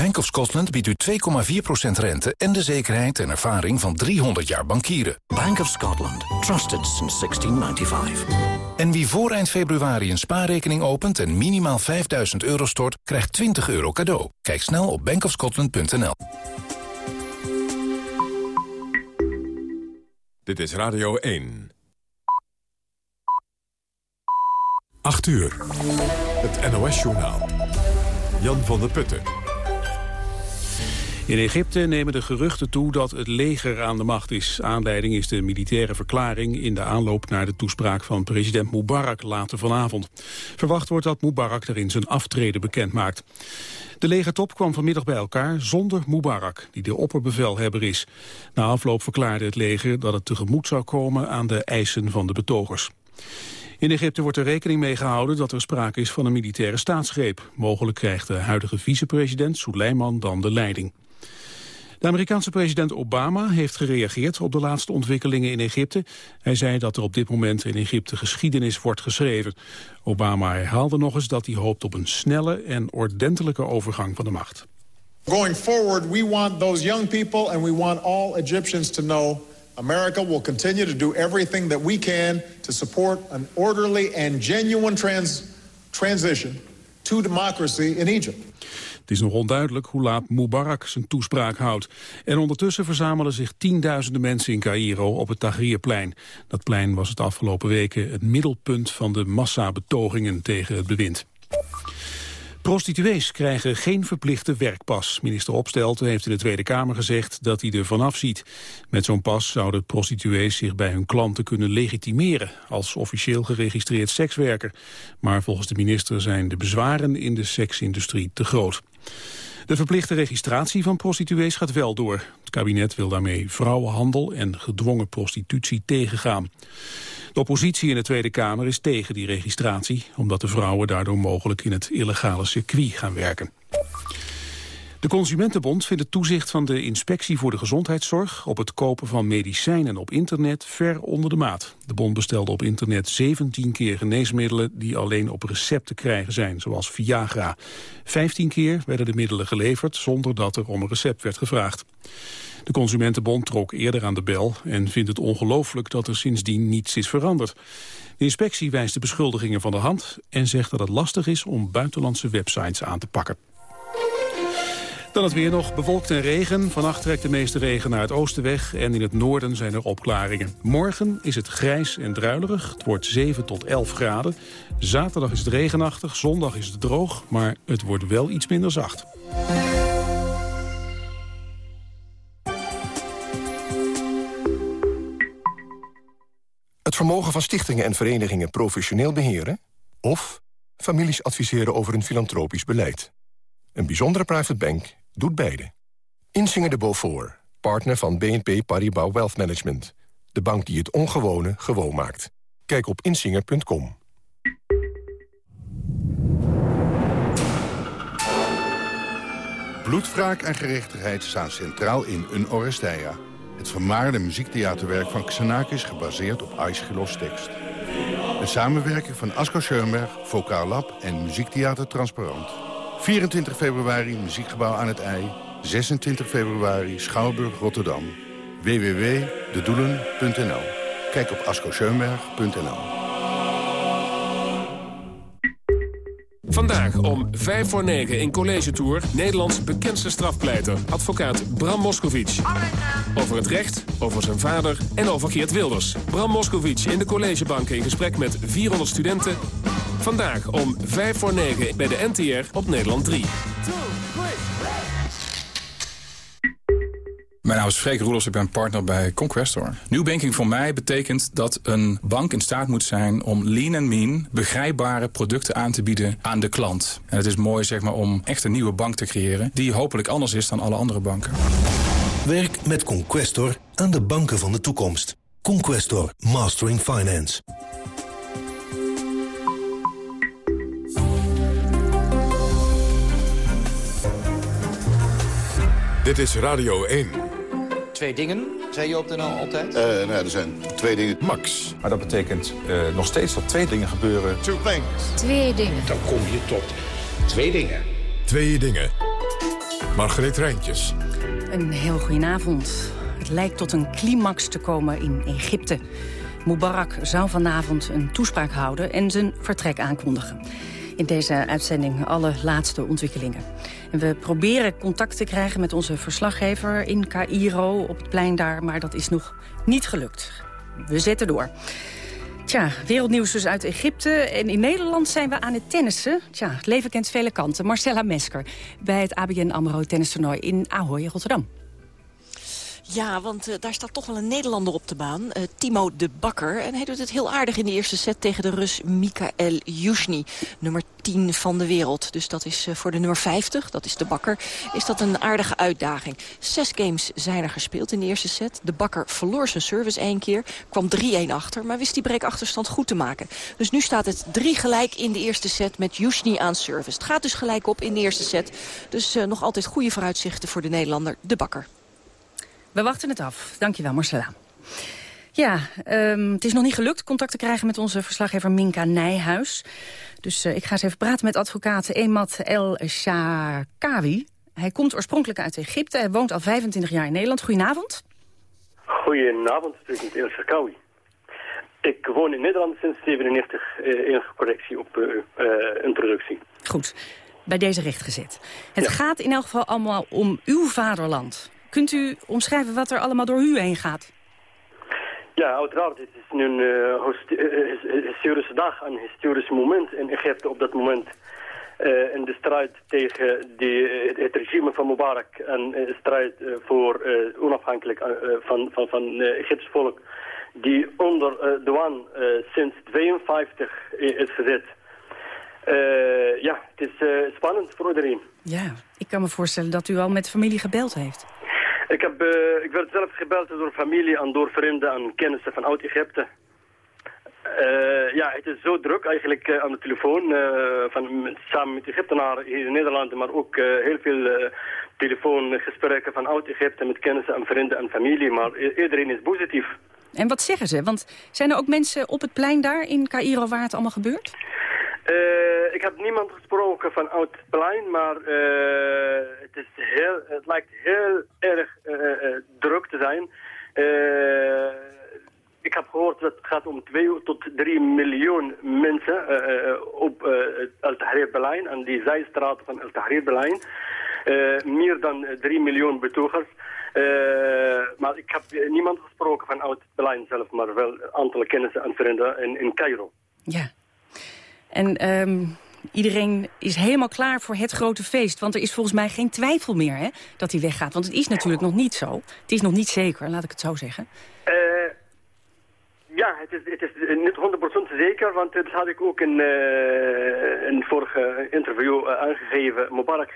Bank of Scotland biedt u 2,4% rente... en de zekerheid en ervaring van 300 jaar bankieren. Bank of Scotland. Trusted since 1695. En wie voor eind februari een spaarrekening opent... en minimaal 5000 euro stort, krijgt 20 euro cadeau. Kijk snel op bankofscotland.nl. Dit is Radio 1. 8 uur. Het NOS-journaal. Jan van der Putten. In Egypte nemen de geruchten toe dat het leger aan de macht is. Aanleiding is de militaire verklaring in de aanloop naar de toespraak van president Mubarak later vanavond. Verwacht wordt dat Mubarak erin zijn aftreden bekendmaakt. De legertop kwam vanmiddag bij elkaar zonder Mubarak, die de opperbevelhebber is. Na afloop verklaarde het leger dat het tegemoet zou komen aan de eisen van de betogers. In Egypte wordt er rekening mee gehouden dat er sprake is van een militaire staatsgreep. Mogelijk krijgt de huidige vicepresident Suleiman dan de leiding. De Amerikaanse president Obama heeft gereageerd op de laatste ontwikkelingen in Egypte. Hij zei dat er op dit moment in Egypte geschiedenis wordt geschreven. Obama herhaalde nog eens dat hij hoopt op een snelle en ordentelijke overgang van de macht. Going forward, we want those young people and we want all Egyptians to know America will continue to do everything that we can to support an orderly and genuine trans transition to democracy in Egypt. Het is nog onduidelijk hoe laat Mubarak zijn toespraak houdt. En ondertussen verzamelen zich tienduizenden mensen in Cairo op het Tahrirplein. Dat plein was het afgelopen weken het middelpunt van de massabetogingen tegen het bewind. Prostituees krijgen geen verplichte werkpas. Minister Opstelten heeft in de Tweede Kamer gezegd dat hij er vanaf ziet. Met zo'n pas zouden prostituees zich bij hun klanten kunnen legitimeren... als officieel geregistreerd sekswerker. Maar volgens de minister zijn de bezwaren in de seksindustrie te groot. De verplichte registratie van prostituees gaat wel door. Het kabinet wil daarmee vrouwenhandel en gedwongen prostitutie tegengaan. De oppositie in de Tweede Kamer is tegen die registratie... omdat de vrouwen daardoor mogelijk in het illegale circuit gaan werken. De Consumentenbond vindt het toezicht van de Inspectie voor de Gezondheidszorg op het kopen van medicijnen op internet ver onder de maat. De bond bestelde op internet 17 keer geneesmiddelen die alleen op recept te krijgen zijn, zoals Viagra. 15 keer werden de middelen geleverd zonder dat er om een recept werd gevraagd. De Consumentenbond trok eerder aan de bel en vindt het ongelooflijk dat er sindsdien niets is veranderd. De inspectie wijst de beschuldigingen van de hand en zegt dat het lastig is om buitenlandse websites aan te pakken. Dan het weer nog bewolkt en regen. Vannacht trekt de meeste regen naar het oosten weg en in het noorden zijn er opklaringen. Morgen is het grijs en druilerig. Het wordt 7 tot 11 graden. Zaterdag is het regenachtig, zondag is het droog, maar het wordt wel iets minder zacht. Het vermogen van stichtingen en verenigingen professioneel beheren... of families adviseren over een filantropisch beleid. Een bijzondere private bank doet beide. Insinger de Beaufort, partner van BNP Paribas Wealth Management. De bank die het ongewone gewoon maakt. Kijk op insinger.com. Bloedwraak en gerechtigheid staan centraal in Een Oresteia. Het vermaarde muziektheaterwerk van Xenakis gebaseerd op Aeschylus tekst. Een samenwerking van Asko Schoenberg, Vokaal Lab en Muziektheater Transparant. 24 februari Muziekgebouw aan het IJ. 26 februari Schouwburg Rotterdam. www.dedoelen.nl Kijk op ascoscheunberg.nl Vandaag om 5 voor 9 in College Tour... Nederlands bekendste strafpleiter, advocaat Bram Moskovic. Over het recht, over zijn vader en over Geert Wilders. Bram Moskovic in de collegebanken in gesprek met 400 studenten. Vandaag om 5 voor 9 bij de NTR op Nederland 3. Mijn naam is Freek Roelofs, ik ben partner bij Conquestor. New banking voor mij betekent dat een bank in staat moet zijn... om lean en mean begrijpbare producten aan te bieden aan de klant. En het is mooi zeg maar, om echt een nieuwe bank te creëren... die hopelijk anders is dan alle andere banken. Werk met Conquestor aan de banken van de toekomst. Conquestor, Mastering Finance. Dit is Radio 1. Twee dingen, zei je op de NL altijd? Uh, nou, er zijn twee dingen. Max. Maar dat betekent uh, nog steeds dat twee dingen gebeuren. Two things. Twee dingen. Dan kom je tot twee dingen. Twee dingen. Margreet Rijntjes. Een heel goedenavond. Het lijkt tot een climax te komen in Egypte. Mubarak zou vanavond een toespraak houden en zijn vertrek aankondigen. In deze uitzending alle laatste ontwikkelingen. En we proberen contact te krijgen met onze verslaggever in Cairo op het plein daar, maar dat is nog niet gelukt. We zetten door. Tja, wereldnieuws dus uit Egypte. En in Nederland zijn we aan het tennissen. Tja, het leven kent vele kanten. Marcella Mesker bij het ABN AMRO tennistoernooi in Ahoy, Rotterdam. Ja, want uh, daar staat toch wel een Nederlander op de baan. Uh, Timo de Bakker. En hij doet het heel aardig in de eerste set tegen de Rus Mikael Yushny. Nummer 10 van de wereld. Dus dat is uh, voor de nummer 50, dat is de Bakker, is dat een aardige uitdaging. Zes games zijn er gespeeld in de eerste set. De Bakker verloor zijn service één keer, kwam 3-1 achter... maar wist die breakachterstand goed te maken. Dus nu staat het drie gelijk in de eerste set met Yushny aan service. Het gaat dus gelijk op in de eerste set. Dus nog altijd goede vooruitzichten voor de Nederlander, de Bakker. We wachten het af. Dankjewel, Marcella. Ja, um, het is nog niet gelukt contact te krijgen met onze verslaggever Minka Nijhuis. Dus uh, ik ga eens even praten met advocaat Emad El Shakawi. Hij komt oorspronkelijk uit Egypte. Hij woont al 25 jaar in Nederland. Goedenavond. Goedenavond, spreek El Shakawi. Ik woon in Nederland sinds 97. Uh, enige correctie op uh, introductie. Goed, bij deze rechtgezet. Het ja. gaat in elk geval allemaal om uw vaderland. Kunt u omschrijven wat er allemaal door u heen gaat? Ja, uiteraard. Het is nu een uh, historische dag, een historisch moment in Egypte op dat moment. Uh, in de strijd tegen die, het regime van Mubarak en de strijd voor onafhankelijk van, van, van Egyptisch volk die onder douane sinds 52 is gezet. ja, het is spannend voor iedereen. Ja, ik kan me voorstellen dat u al met familie gebeld heeft. Ik, heb, uh, ik werd zelf gebeld door familie en door vrienden en kennissen van Oud-Egypte. Uh, ja, het is zo druk eigenlijk uh, aan de telefoon, van, samen met Egyptenaren hier in Nederland, maar ook heel veel telefoongesprekken van Oud-Egypte met kennissen en vrienden en familie, maar iedereen is positief. En wat zeggen ze? Want zijn er ook mensen op het plein daar in Cairo waar het allemaal gebeurt? Uh, ik heb niemand gesproken van Oud-Plein, maar uh, het, is heel, het lijkt heel erg uh, druk te zijn. ik heb gehoord dat het gaat om 2 tot 3 miljoen mensen op El Tahrir-Berlijn en die zijstraten van El Tahrir-Berlijn. meer dan 3 miljoen betogers. maar ik heb niemand gesproken van Oud-Berlijn zelf, maar wel een aantal kennissen en vrienden in, in Cairo. Ja. En um, iedereen is helemaal klaar voor het grote feest. Want er is volgens mij geen twijfel meer hè, dat hij weggaat. Want het is natuurlijk nog niet zo. Het is nog niet zeker, laat ik het zo zeggen. Uh, ja, het is, het is niet 100% zeker, want dat had ik ook in uh, een vorige interview uh, aangegeven. Mubarak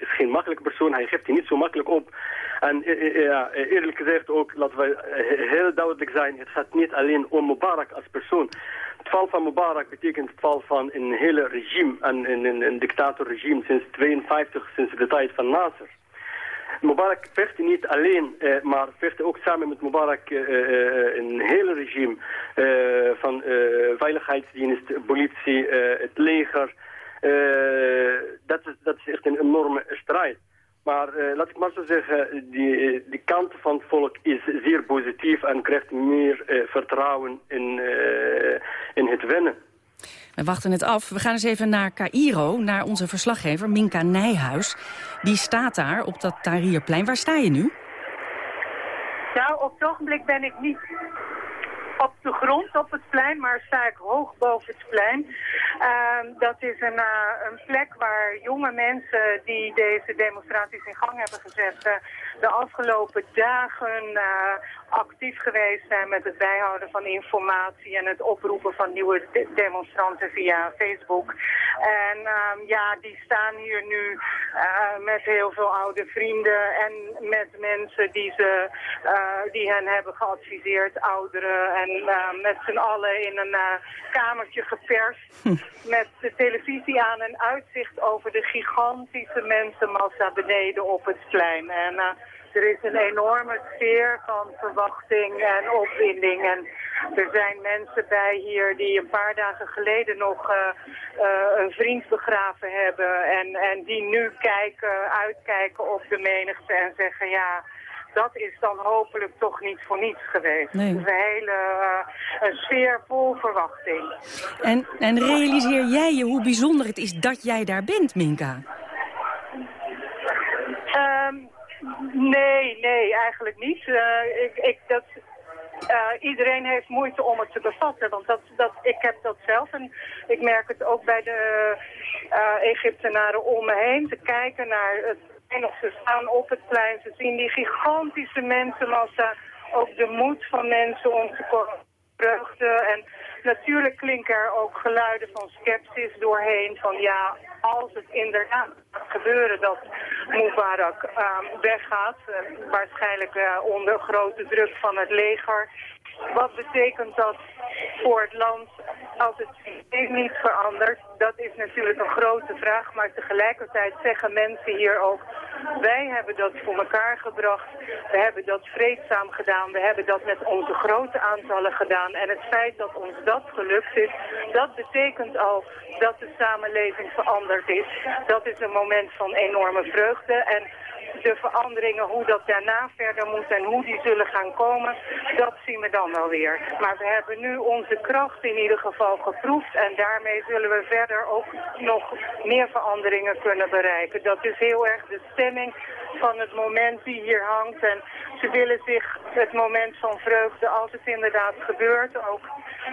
is geen makkelijke persoon, hij geeft hij niet zo makkelijk op. En ja, eerlijk gezegd ook, laten we heel duidelijk zijn, het gaat niet alleen om Mubarak als persoon. Het val van Mubarak betekent het val van een hele regime, een, een, een dictatorregime sinds 52, sinds de tijd van Nasser. Mubarak vecht niet alleen, eh, maar vecht ook samen met Mubarak eh, eh, een hele regime eh, van veiligheidsdienst, politie, het leger. dat, is, dat is echt een enorme strijd. Maar uh, laat ik maar zo zeggen, die, die kant van het volk is zeer positief en krijgt meer uh, vertrouwen in, uh, in het winnen. We wachten het af. We gaan eens even naar Cairo, naar onze verslaggever Minka Nijhuis. Die staat daar op dat Tahrirplein. Waar sta je nu? Nou, op het ogenblik ben ik niet op de grond op het plein, maar sta ik hoog boven het plein. Uh, dat is een, uh, een, plek waar jonge mensen die deze demonstraties in gang hebben gezet... Uh, de afgelopen dagen uh, actief geweest zijn met het bijhouden van informatie... en het oproepen van nieuwe de demonstranten via Facebook. En um, ja, die staan hier nu met heel veel oude vrienden en met mensen die, ze, die hen hebben geadviseerd, ouderen... En uh, met z'n allen in een uh, kamertje geperst. Hm. Met de televisie aan en uitzicht over de gigantische mensenmassa beneden op het plein. En er is een enorme sfeer van verwachting en opwinding. En Er zijn mensen bij hier die een paar dagen geleden nog een vriend begraven hebben. En, en die nu kijken, uitkijken op de menigte en zeggen ja dat is dan hopelijk toch niet voor niets geweest. Nee. Het is een hele uh, een sfeer vol verwachting. En, en realiseer jij je hoe bijzonder het is dat jij daar bent, Minka? Um, nee, nee, eigenlijk niet. Uh, ik, ik, dat, uh, iedereen heeft moeite om het te bevatten, want dat, dat, ik heb dat zelf. En ik merk het ook bij de uh, Egyptenaren om me heen, te kijken naar het en of ze staan op het plein, ze zien die gigantische mensenmassa, ook de moed van mensen om te vreugde. En natuurlijk klinken er ook geluiden van sceptisch doorheen, van ja, als het inderdaad gebeuren dat Mubarak uh, weggaat, uh, waarschijnlijk uh, onder grote druk van het leger, wat betekent dat voor het land als het systeem niet verandert? Dat is natuurlijk een grote vraag, maar tegelijkertijd zeggen mensen hier ook... wij hebben dat voor elkaar gebracht, we hebben dat vreedzaam gedaan... we hebben dat met onze grote aantallen gedaan. En het feit dat ons dat gelukt is, dat betekent al dat de samenleving veranderd is. Dat is een moment van enorme vreugde en de veranderingen, hoe dat daarna verder moet en hoe die zullen gaan komen, dat zien we dan wel weer. Maar we hebben nu onze kracht in ieder geval geproefd en daarmee zullen we verder ook nog meer veranderingen kunnen bereiken. Dat is heel erg de stemming van het moment die hier hangt en ze willen zich het moment van vreugde, als het inderdaad gebeurt, ook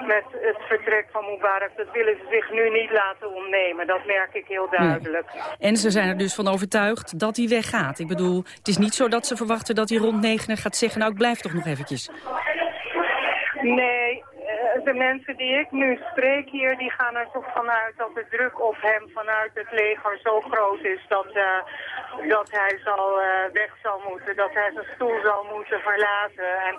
met het vertrek van Mubarak, dat willen ze zich nu niet laten ontnemen. Dat merk ik heel duidelijk. En ze zijn er dus van overtuigd dat hij weggaat. Ik bedoel, het is niet zo dat ze verwachten dat hij rond negen gaat zeggen... nou, ik blijf toch nog eventjes. Nee, de mensen die ik nu spreek hier, die gaan er toch vanuit dat de druk op hem vanuit het leger zo groot is dat, uh, dat hij zal, uh, weg zal moeten, dat hij zijn stoel zal moeten verlaten. En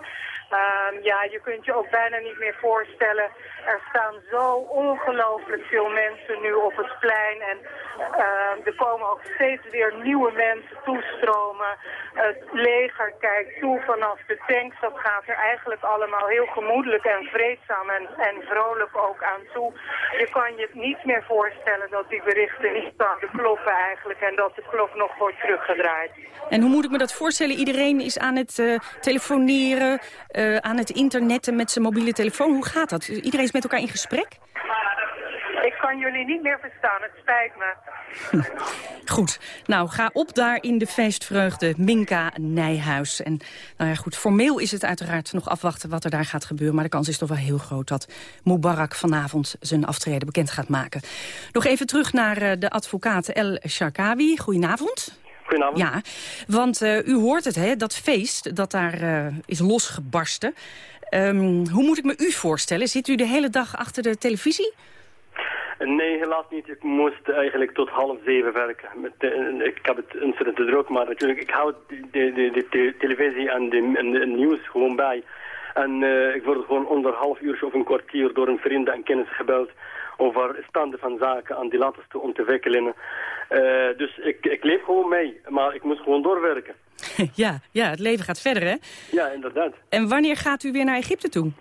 uh, ja, je kunt je ook bijna niet meer voorstellen. Er staan zo ongelooflijk veel mensen nu op het plein. En uh, er komen ook steeds weer nieuwe mensen toestromen. Het leger kijkt toe vanaf de tanks. Dat gaat er eigenlijk allemaal heel gemoedelijk en vreedzaam en, en vrolijk ook aan toe. Je kan je niet meer voorstellen dat die berichten niet zouden kloppen eigenlijk. En dat de klok nog wordt teruggedraaid. En hoe moet ik me dat voorstellen? Iedereen is aan het uh, telefoneren aan het internetten met zijn mobiele telefoon. Hoe gaat dat? Iedereen is met elkaar in gesprek? Ik kan jullie niet meer verstaan, het spijt me. goed, nou ga op daar in de feestvreugde Minka Nijhuis. En nou ja, goed, formeel is het uiteraard nog afwachten wat er daar gaat gebeuren. Maar de kans is toch wel heel groot dat Mubarak vanavond zijn aftreden bekend gaat maken. Nog even terug naar uh, de advocaat El Sharkawi. Goedenavond. Goedenavond. Ja, want uh, u hoort het, hè, dat feest dat daar uh, is losgebarsten. Um, hoe moet ik me u voorstellen? Zit u de hele dag achter de televisie? Nee, helaas niet. Ik moest eigenlijk tot half zeven werken. Met, uh, ik heb het ontzettend te druk, maar natuurlijk, ik hou de, de, de, de televisie en de, en de nieuws gewoon bij. En uh, ik word gewoon onder een half uur of een kwartier door een vriend en kennis gebeld over standen van zaken en die laatste ontwikkelingen. Uh, dus ik, ik leef gewoon mee, maar ik moet gewoon doorwerken. ja, ja, het leven gaat verder, hè? Ja, inderdaad. En wanneer gaat u weer naar Egypte toe?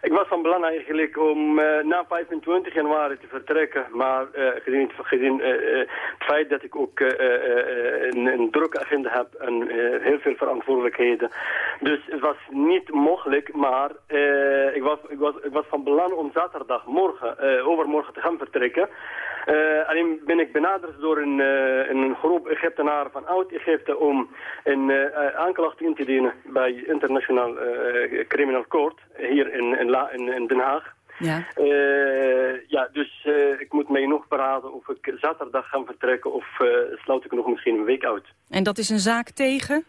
Ik was van belang eigenlijk om uh, na 25 januari te vertrekken. Maar uh, gezien, uh, het feit dat ik ook een, een drukke agenda heb en heel veel verantwoordelijkheden. Dus het was niet mogelijk, maar ik, was, ik, was, ik was van belang om zaterdag, morgen, overmorgen te gaan vertrekken. Alleen ben ik benaderd door een, een groep Egyptenaren van Oud-Egypte om een aanklacht in te dienen bij Internationaal Criminal Court hier in, in, La, in, in Den Haag. Ja. ja, dus ik moet mij nog beraden of ik zaterdag ga vertrekken of sluit ik nog misschien een week uit. En dat is een zaak tegen?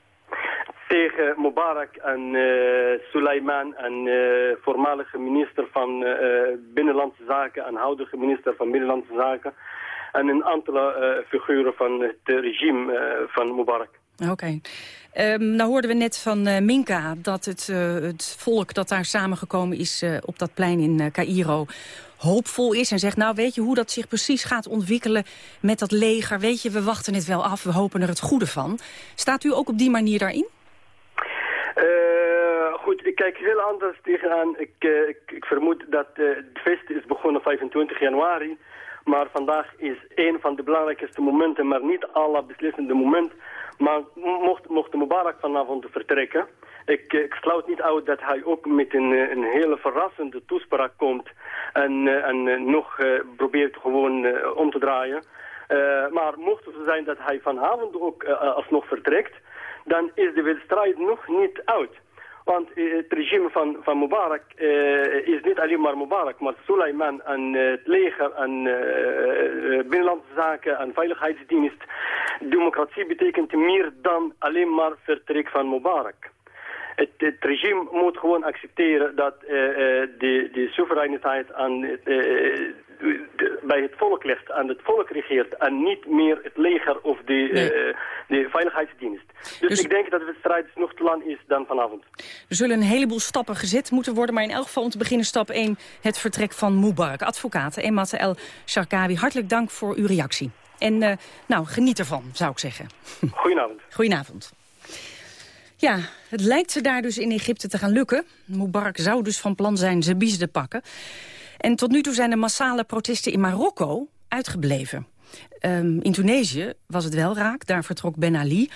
tegen Mubarak en uh, Suleiman en uh, voormalige minister van uh, Binnenlandse Zaken en huidige minister van Binnenlandse Zaken. En een aantal figuren van het regime van Mubarak. Oké. Okay. Um, nou hoorden we net van Minka dat het, het volk dat daar samengekomen is op dat plein in Cairo hoopvol is en zegt, nou weet je hoe dat zich precies gaat ontwikkelen met dat leger? Weet je, we wachten het wel af, we hopen er het goede van. Staat u ook op die manier daarin? Goed, ik, kijk heel anders tegenaan. Ik, ik, ik, vermoed dat het feest is begonnen 25 januari. Maar vandaag is een van de belangrijkste momenten, maar niet alle beslissende moment. Maar mocht, mocht Mubarak vanavond vertrekken, ik, ik sluit niet uit dat hij ook met een, een hele verrassende toespraak komt en, en nog probeert gewoon om te draaien. maar mocht het zijn dat hij vanavond ook alsnog vertrekt, dan is de wedstrijd nog niet uit. Want het regime van, van Mubarak uh, is niet alleen maar Mubarak, maar Suleiman en uh, het leger en binnenlandse zaken en veiligheidsdienst. Democratie betekent meer dan alleen maar vertrek van Mubarak. Het, regime moet gewoon accepteren dat de, de soevereiniteit aan bij het volk ligt en het volk regeert en niet meer het leger of de, uh, de veiligheidsdienst. Dus, dus, ik denk dat de strijd nog te lang is dan vanavond. Er zullen een heleboel stappen gezet moeten worden, maar in elk geval om te beginnen stap 1 het vertrek van Mubarak. Advocaat Emad El Sharkawi, hartelijk dank voor uw reactie. En uh, nou, geniet ervan, zou ik zeggen. Goedenavond. Goedenavond. Ja, het lijkt ze daar dus in Egypte te gaan lukken. Mubarak zou dus van plan zijn ze te pakken. En tot nu toe zijn de massale protesten in Marokko uitgebleven. Um, in Tunesië was het wel raak, daar vertrok Ben Ali.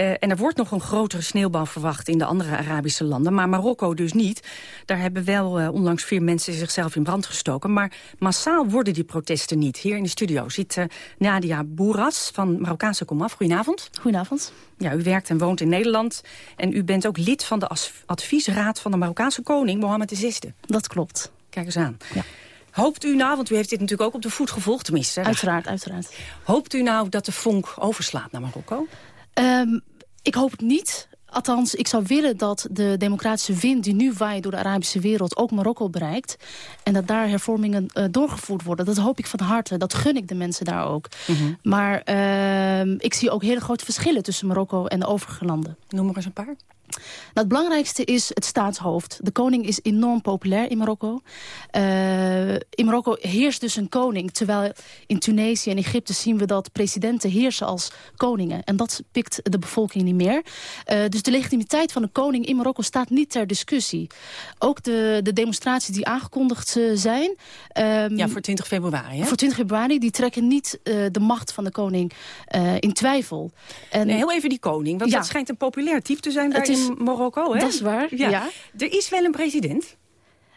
Uh, en er wordt nog een grotere sneeuwbouw verwacht in de andere Arabische landen. Maar Marokko dus niet. Daar hebben wel uh, onlangs vier mensen zichzelf in brand gestoken. Maar massaal worden die protesten niet. Hier in de studio zit uh, Nadia Boeras van Marokkaanse Komaf. Goedenavond. Goedenavond. Ja, u werkt en woont in Nederland. En u bent ook lid van de adviesraad van de Marokkaanse koning, Mohammed VI. Dat klopt. Kijk eens aan. Ja. Hoopt u nou, want u heeft dit natuurlijk ook op de voet gevolgd tenminste. Uiteraard, uiteraard. Hoopt u nou dat de vonk overslaat naar Marokko? Um, ik hoop het niet. Althans, ik zou willen dat de democratische wind die nu waait door de Arabische wereld ook Marokko bereikt. En dat daar hervormingen uh, doorgevoerd worden. Dat hoop ik van harte. Dat gun ik de mensen daar ook. Mm -hmm. Maar uh, ik zie ook hele grote verschillen tussen Marokko en de overige landen. Noem maar eens een paar. Nou, het belangrijkste is het staatshoofd. De koning is enorm populair in Marokko. Uh, in Marokko heerst dus een koning. Terwijl in Tunesië en Egypte zien we dat presidenten heersen als koningen. En dat pikt de bevolking niet meer. Uh, dus de legitimiteit van de koning in Marokko staat niet ter discussie. Ook de, de demonstraties die aangekondigd uh, zijn... Um, ja, voor 20 februari. Hè? Voor 20 februari, die trekken niet de macht van de koning in twijfel. En, nee, heel even die koning, want ja. dat schijnt een populair type te zijn daar in Marokko. Hè? Dat is waar, ja. ja. Er is wel een president.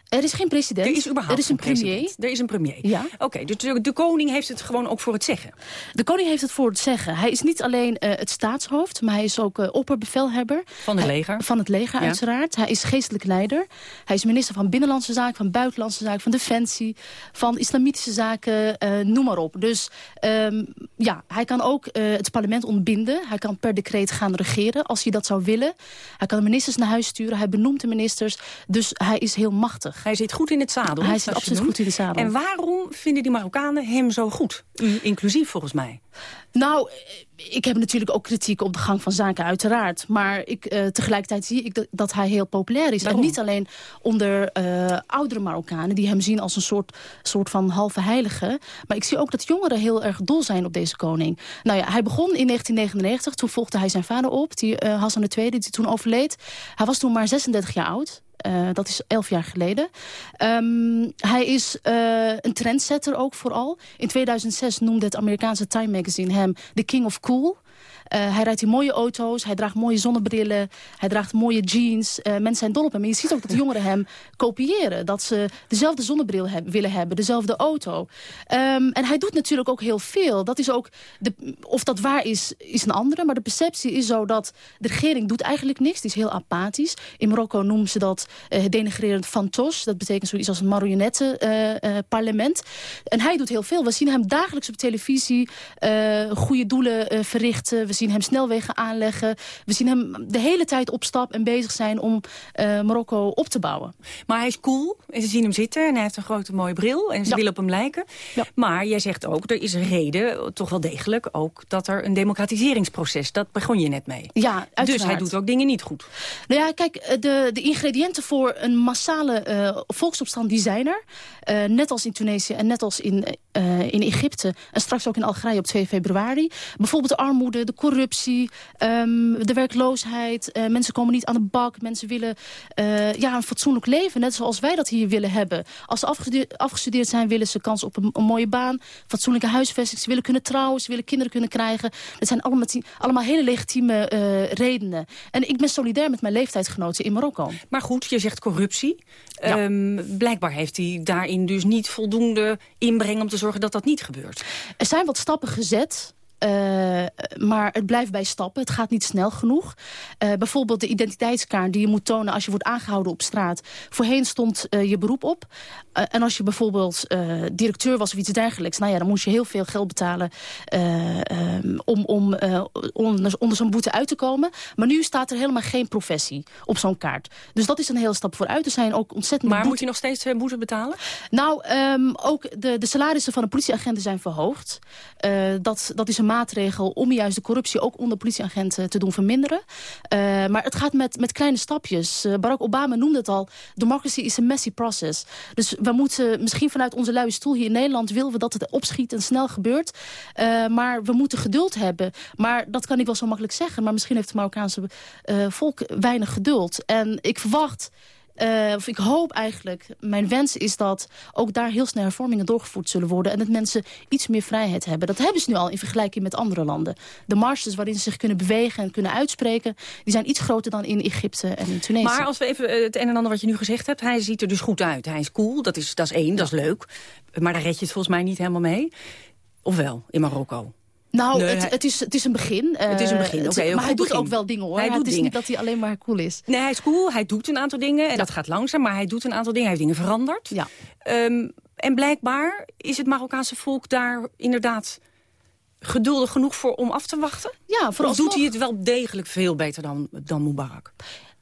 Er is geen president. Er is überhaupt er is een, premier. Er is een premier. Ja. Oké, okay, dus de, de, koning heeft het gewoon ook voor het zeggen. De koning heeft het voor het zeggen. Hij is niet alleen uh, het staatshoofd, maar hij is ook uh, opperbevelhebber. Van het leger. Van het leger, ja. uiteraard. Hij is geestelijk leider. Hij is minister van Binnenlandse Zaken, van Buitenlandse Zaken, van Defensie, van Islamitische Zaken, uh, noem maar op. Dus um, ja, hij kan ook het parlement ontbinden. Hij kan per decreet gaan regeren, als hij dat zou willen. Hij kan de ministers naar huis sturen. Hij benoemt de ministers. Dus hij is heel machtig. Hij zit goed in het zadel. Hij zit absoluut goed in het zadel. En waarom vinden die Marokkanen hem zo goed? U inclusief volgens mij. Nou, ik heb natuurlijk ook kritiek op de gang van zaken, uiteraard. Maar ik, uh, tegelijkertijd zie ik dat, dat, hij heel populair is. En niet alleen onder uh, oudere Marokkanen... die hem zien als een soort, soort van halve heilige. Maar ik zie ook dat jongeren heel erg dol zijn op deze koning. Nou ja, hij begon in 1999. Toen volgde hij zijn vader op, die, uh, Hassan II, die toen overleed. Hij was toen maar 36 jaar oud. Uh, dat is elf jaar geleden. Um, hij is uh, een trendsetter ook vooral. In 2006 noemde het Amerikaanse Time Magazine hem de King of Cool. Uh, hij rijdt in mooie auto's, hij draagt mooie zonnebrillen, hij draagt mooie jeans. Uh, mensen zijn dol op hem. En je ziet ook dat jongeren hem kopiëren. Dat ze dezelfde zonnebril willen hebben, dezelfde auto. Um, en hij doet natuurlijk ook heel veel. Dat is ook de, of dat waar is, is een andere. Maar de perceptie is zo dat de regering doet eigenlijk niks. Die is heel apathisch. In Marokko noemen ze dat uh, denigrerend fantos. Dat betekent zoiets als een marionettenparlement. en hij doet heel veel. We zien hem dagelijks op televisie goede doelen verrichten. We zien hem snelwegen aanleggen. We zien hem de hele tijd op stap en bezig zijn om uh, Marokko op te bouwen. Maar hij is cool. En ze zien hem zitten en hij heeft een grote mooie bril. En ze ja. willen op hem lijken. Ja. Maar jij zegt ook, er is reden, toch wel degelijk... ook dat er een democratiseringsproces, dat begon je net mee. Ja, uiteraard. Dus hij doet ook dingen niet goed. Nou ja, kijk, de, de ingrediënten voor een massale uh, volksopstand, die zijn er. Uh, net als in Tunesië en net als in, in Egypte. En straks ook in Algerije op 2 februari. Bijvoorbeeld de armoede, de corruptie, ehm, de werkloosheid. Uh, mensen komen niet aan de bak. Mensen willen uh, ja, een fatsoenlijk leven, net zoals wij dat hier willen hebben. Als ze afgestudeerd, afgestudeerd zijn, willen ze kans op een, een, mooie baan. Fatsoenlijke huisvesting. Ze willen kunnen trouwen, ze willen kinderen kunnen krijgen. Dat zijn allemaal, allemaal hele legitieme uh, redenen. En ik ben solidair met mijn leeftijdsgenoten in Marokko. Maar goed, je zegt corruptie. Ja. Um, blijkbaar heeft hij daarin dus niet voldoende inbreng om te zorgen dat dat niet gebeurt. Er zijn wat stappen gezet. Uh, maar het blijft bij stappen. Het gaat niet snel genoeg. Uh, bijvoorbeeld de identiteitskaart die je moet tonen als je wordt aangehouden op straat. Voorheen stond uh, je beroep op. en als je bijvoorbeeld directeur was of iets dergelijks... Nou ja, dan moest je heel veel geld betalen um, om, onder, onder zo'n boete uit te komen. Maar nu staat er helemaal geen professie op zo'n kaart. Dus dat is een hele stap vooruit. Er zijn ook ontzettend Maar moet je nog steeds boete betalen? Nou, um, ook de, de salarissen van de politieagenten zijn verhoogd. dat, dat is een maatregel om juist de corruptie ook onder politieagenten te doen verminderen. Uh, maar het gaat met, met kleine stapjes. Uh, Barack Obama noemde het al, democracy is a messy process. Dus we moeten misschien vanuit onze luie stoel hier in Nederland... willen we dat het opschiet en snel gebeurt. Uh, maar we moeten geduld hebben. Maar dat kan ik wel zo makkelijk zeggen. Maar misschien heeft het Marokkaanse volk weinig geduld. En ik verwacht uh, of ik hoop eigenlijk, mijn wens is dat ook daar heel snel hervormingen doorgevoerd zullen worden. En dat mensen iets meer vrijheid hebben. Dat hebben ze nu al in vergelijking met andere landen. De marges waarin ze zich kunnen bewegen en kunnen uitspreken, die zijn iets groter dan in Egypte en in Tunesië. Maar als we even eh, het een en ander wat je nu gezegd hebt, hij ziet er dus goed uit. Hij is cool, dat is, dat is één, dat is leuk. Maar daar red je het volgens mij niet helemaal mee. Of wel, in Marokko? Nou, nee, het, het, is, het is een begin. Het is een begin, oké. Okay, maar hij begin. doet ook wel dingen, hoor. Hij doet het is dingen. niet dat hij alleen maar cool is. Nee, hij is cool, hij doet een aantal dingen. En ja. dat gaat langzaam, maar hij doet een aantal dingen. Hij heeft dingen veranderd. Ja. Um, en blijkbaar is het Marokkaanse volk daar inderdaad geduldig genoeg voor om af te wachten? Ja, Of doet hij het wel degelijk veel beter dan, dan Mubarak?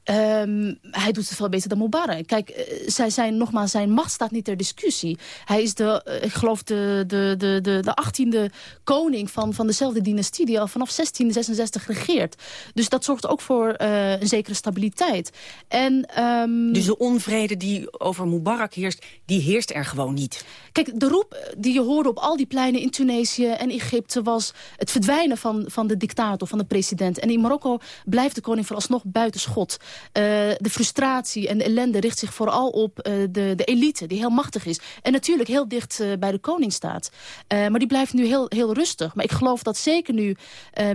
Um, hij doet het veel beter dan Mubarak. Kijk, uh, zij zijn, nogmaals, zijn macht staat niet ter discussie. Hij is de, uh, ik geloof, de, de, de, de, de 18e koning van, van dezelfde dynastie... die al vanaf 1666 regeert. Dus dat zorgt ook voor uh, een zekere stabiliteit. En, um... Dus de onvrede die over Mubarak heerst, die heerst er gewoon niet? Kijk, de roep die je hoorde op al die pleinen in Tunesië en Egypte... was het verdwijnen van, van de dictator, van de president. En in Marokko blijft de koning vooralsnog buiten schot... Uh, de frustratie en de ellende richt zich vooral op uh, de, de elite, die heel machtig is. En natuurlijk heel dicht uh, bij de koning staat. Maar die blijft nu heel, heel rustig. Maar ik geloof dat zeker nu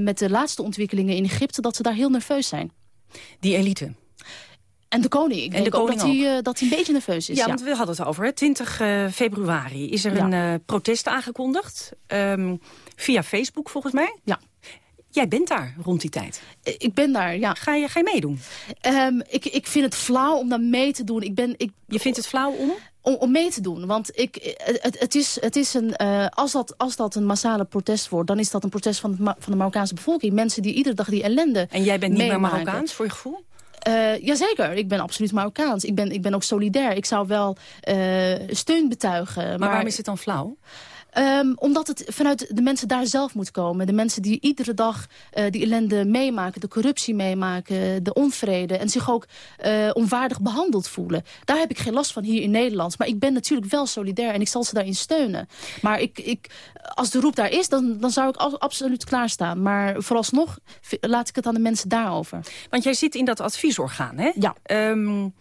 met de laatste ontwikkelingen in Egypte... dat ze daar heel nerveus zijn. Die elite? En de koning. Ik en de koning dat, hij, uh, dat hij een beetje nerveus is. Ja, ja. want we hadden het over. 20 uh, februari is er ja. een uh, protest aangekondigd. Um, via Facebook volgens mij. Ja. Jij bent daar rond die tijd. Ik ben daar, ja. Ga je, ga je meedoen? Um, ik, ik vind het flauw om daar mee te doen. Ik ben, ik, je vindt het flauw om? Om, om mee te doen. Want ik, het, het is, het is een, uh, als, dat, als dat een massale protest wordt... dan is dat een protest van, van de Marokkaanse bevolking. Mensen die iedere dag die ellende En jij bent niet meer Marokkaans, voor je gevoel? Uh, jazeker, ik ben absoluut Marokkaans. Ik ben, ik ben ook solidair. Ik zou wel uh, steun betuigen. Maar, maar waarom is het dan flauw? Um, omdat het vanuit de mensen daar zelf moet komen. De mensen die iedere dag uh, die ellende meemaken, de corruptie meemaken, de onvrede en zich ook uh, onwaardig behandeld voelen. Daar heb ik geen last van hier in Nederland. Maar ik ben natuurlijk wel solidair en ik zal ze daarin steunen. Maar ik, ik, als de roep daar is, dan, dan zou ik al, absoluut klaarstaan. Maar vooralsnog laat ik het aan de mensen daarover. Want jij zit in dat adviesorgaan, hè? Ja. Um,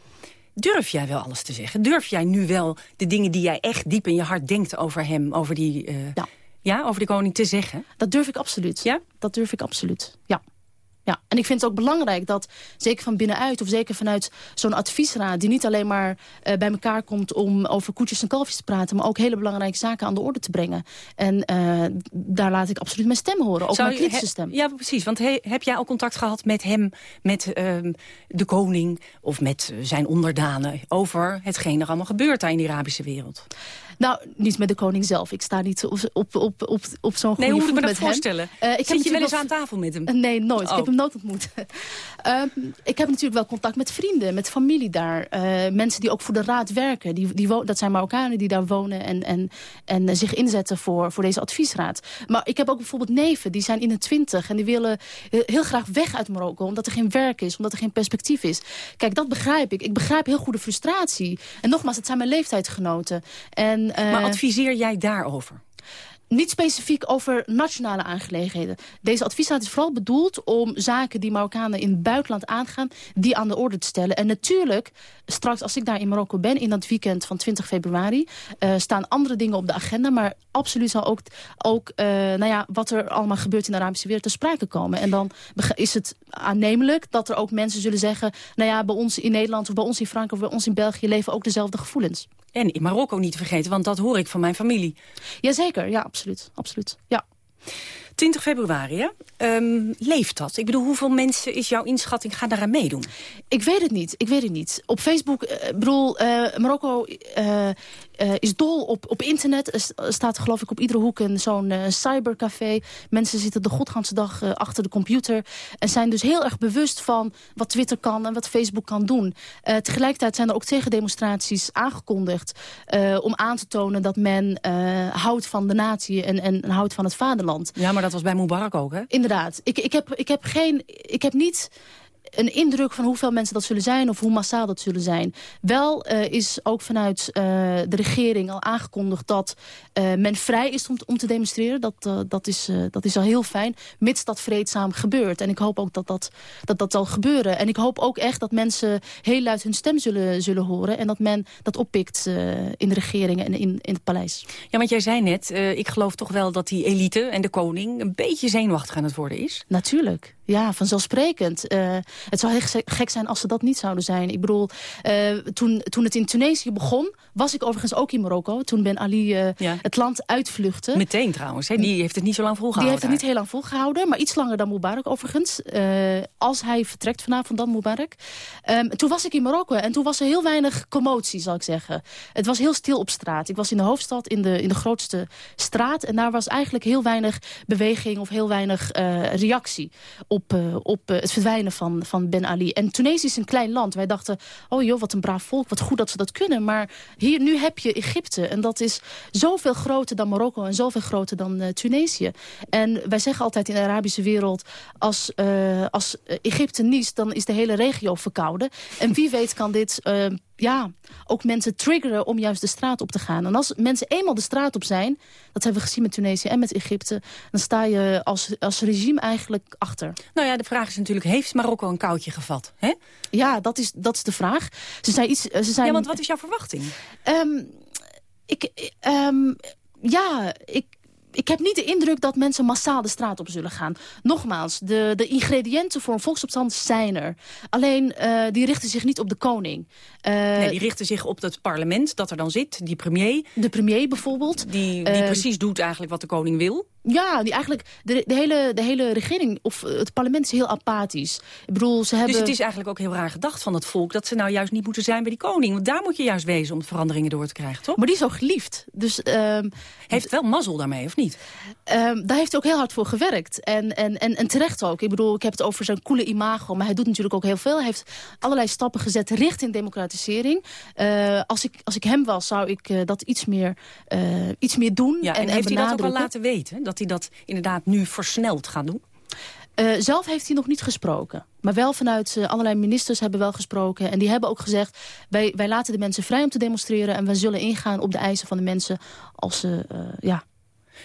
Durf jij wel alles te zeggen? Durf jij nu wel de dingen die jij echt diep in je hart denkt over hem, over die, uh, ja. ja, over de koning te zeggen? Dat durf ik absoluut. Ja? Dat durf ik absoluut, ja. Ja, en ik vind het ook belangrijk dat, zeker van binnenuit... of zeker vanuit zo'n adviesraad... die niet alleen maar uh, bij elkaar komt om over koetjes en kalfjes te praten... maar ook hele belangrijke zaken aan de orde te brengen. En uh, daar laat ik absoluut mijn stem horen, ook Zou mijn kritische stem. Ja, precies. Want he, heb jij al contact gehad met hem, met uh, de koning... of met zijn onderdanen over hetgeen er allemaal gebeurt daar in de Arabische wereld? Nou, niet met de koning zelf. Ik sta niet op, op, op, op, op zo'n goede nee, hoe moet ik me met dat voorstellen? Uh, ik Zit je wel eens aan tafel met hem? Nee, nooit. Oh. Ik heb hem nooit ontmoet. uh, ik heb natuurlijk wel contact met vrienden, met familie daar. Uh, mensen die ook voor de raad werken. Die, die dat zijn Marokkanen die daar wonen en, en, en zich inzetten voor, voor deze adviesraad. Maar ik heb ook bijvoorbeeld neven, die zijn in de twintig... en die willen heel graag weg uit Marokko, omdat er geen werk is, omdat er geen perspectief is. Kijk, dat begrijp ik. Ik begrijp heel goed de frustratie. En nogmaals, het zijn mijn leeftijdsgenoten. En, maar adviseer jij daarover? niet specifiek over nationale aangelegenheden. Deze adviesraad is vooral bedoeld om zaken die Marokkanen in het buitenland aangaan... die aan de orde te stellen. En natuurlijk, straks als ik daar in Marokko ben... in dat weekend van 20 februari... Uh, staan andere dingen op de agenda. Maar absoluut zal ook, ook uh, nou ja, wat er allemaal gebeurt in de Arabische wereld... te sprake komen. En dan is het aannemelijk dat er ook mensen zullen zeggen... nou ja, bij ons in Nederland of bij ons in Frankrijk of bij ons in België... leven ook dezelfde gevoelens. En in Marokko niet te vergeten, want dat hoor ik van mijn familie. Jazeker, ja, absoluut. absoluut. Ja. 20 februari, hè? Um, leeft dat? Ik bedoel, hoeveel mensen is jouw inschatting gaan daaraan meedoen? Ik weet het niet, ik weet het niet. Op Facebook, ik uh, bedoel, uh, Marokko uh, is dol op, op internet. Er staat geloof ik op iedere hoek een zo'n cybercafé. Mensen zitten de godganse dag achter de computer. En zijn dus heel erg bewust van wat Twitter kan en wat Facebook kan doen. tegelijkertijd zijn er ook tegendemonstraties aangekondigd... om aan te tonen dat men houdt van de natie en, en houdt van het vaderland. Ja, maar dat was bij Mubarak ook, hè? Inderdaad. Ik, ik, heb, ik heb geen... Ik heb niet een indruk van hoeveel mensen dat zullen zijn... of hoe massaal dat zullen zijn. Wel uh, is ook vanuit uh, de regering al aangekondigd... dat uh, men vrij is om, om te demonstreren. Dat, dat, is, dat is al heel fijn, mits dat vreedzaam gebeurt. En ik hoop ook dat dat, dat dat zal gebeuren. En ik hoop ook echt dat mensen heel luid hun stem zullen, zullen horen... en dat men dat oppikt in de regering en in, in het paleis. Ja, want jij zei net, ik geloof toch wel dat die elite en de koning... een beetje zenuwachtig aan het worden is? Natuurlijk. Ja, vanzelfsprekend. Uh, het zou heel gek zijn als ze dat niet zouden zijn. Ik bedoel, uh, toen, toen het in Tunesië begon... was ik overigens ook in Marokko. Toen Ben Ali uh, ja. het land uitvluchtte. Meteen trouwens. Hè? Die heeft het niet zo lang volgehouden. Die heeft het niet heel lang volgehouden. Maar iets langer dan Mubarak overigens. als hij vertrekt vanavond dan Mubarak. Um, toen was ik in Marokko. En toen was er heel weinig commotie, zal ik zeggen. Het was heel stil op straat. Ik was in de hoofdstad, in de, in de grootste straat. En daar was eigenlijk heel weinig beweging of heel weinig reactie op uh, op uh, het verdwijnen van, van Ben Ali. En Tunesië is een klein land. Wij dachten, oh joh, wat een braaf volk, wat goed dat ze dat kunnen. Maar hier, nu heb je Egypte. En dat is zoveel groter dan Marokko en zoveel groter dan uh, Tunesië. En wij zeggen altijd in de Arabische wereld... als, als Egypte niest, dan is de hele regio verkouden. En wie weet kan dit ja, ook mensen triggeren om juist de straat op te gaan. En als mensen eenmaal de straat op zijn... dat hebben we gezien met Tunesië en met Egypte... dan sta je als, als regime eigenlijk achter. Nou ja, de vraag is natuurlijk, heeft Marokko een koudje gevat? Hè? Ja, dat is, dat is de vraag. Ze zijn iets, ze zijn... Ja, want wat is jouw verwachting? Um, ik, um, ja, ik, ik heb niet de indruk dat mensen massaal de straat op zullen gaan. Nogmaals, de, de ingrediënten voor een volksopstand zijn er. Alleen, uh, die richten zich niet op de koning. Uh, nee, die richten zich op het parlement dat er dan zit, die premier. De premier bijvoorbeeld. Die, die uh, precies doet eigenlijk wat de koning wil. Ja, die eigenlijk de, de, hele, de hele regering of het parlement is heel apathisch. Ik bedoel, ze hebben... Dus het is eigenlijk ook heel raar gedacht van het volk... dat ze nou juist niet moeten zijn bij die koning. Want daar moet je juist wezen om veranderingen door te krijgen, toch? Maar die is ook geliefd. Dus, um, heeft wel mazzel daarmee, of niet? Um, daar heeft hij ook heel hard voor gewerkt. En, en, en, en terecht ook. Ik bedoel, ik heb het over zijn coole imago. Maar hij doet natuurlijk ook heel veel. Hij heeft allerlei stappen gezet richting democratisering. Uh, als, ik, als ik hem was, zou ik uh, dat iets meer, uh, iets meer doen. Ja, en, en heeft hij dat ook al laten weten? Dat hij dat inderdaad nu versneld gaat doen? Uh, zelf heeft hij nog niet gesproken. Maar wel vanuit uh, allerlei ministers hebben wel gesproken. En die hebben ook gezegd, wij, wij laten de mensen vrij om te demonstreren... en wij zullen ingaan op de eisen van de mensen als ze, uh, ja...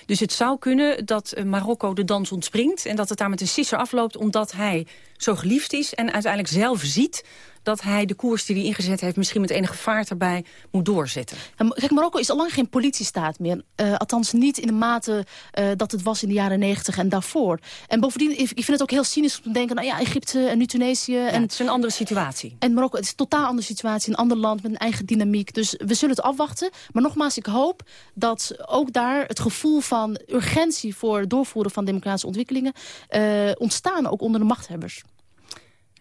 Dus het zou kunnen dat Marokko de dans ontspringt... en dat het daar met een sisser afloopt omdat hij zo geliefd is... en uiteindelijk zelf ziet dat hij de koers die hij ingezet heeft... misschien met enige vaart erbij moet doorzetten. Kijk, Marokko is al lang geen politiestaat meer. Uh, althans niet in de mate uh, dat het was in de jaren negentig en daarvoor. En bovendien, ik vind het ook heel cynisch om te denken... nou ja, Egypte en nu Tunesië. Ja, en, het is een andere situatie. En Marokko, het is een totaal andere situatie. Een ander land met een eigen dynamiek. Dus we zullen het afwachten. Maar nogmaals, ik hoop dat ook daar het gevoel van urgentie... voor het doorvoeren van democratische ontwikkelingen... Uh, ontstaan ook onder de machthebbers.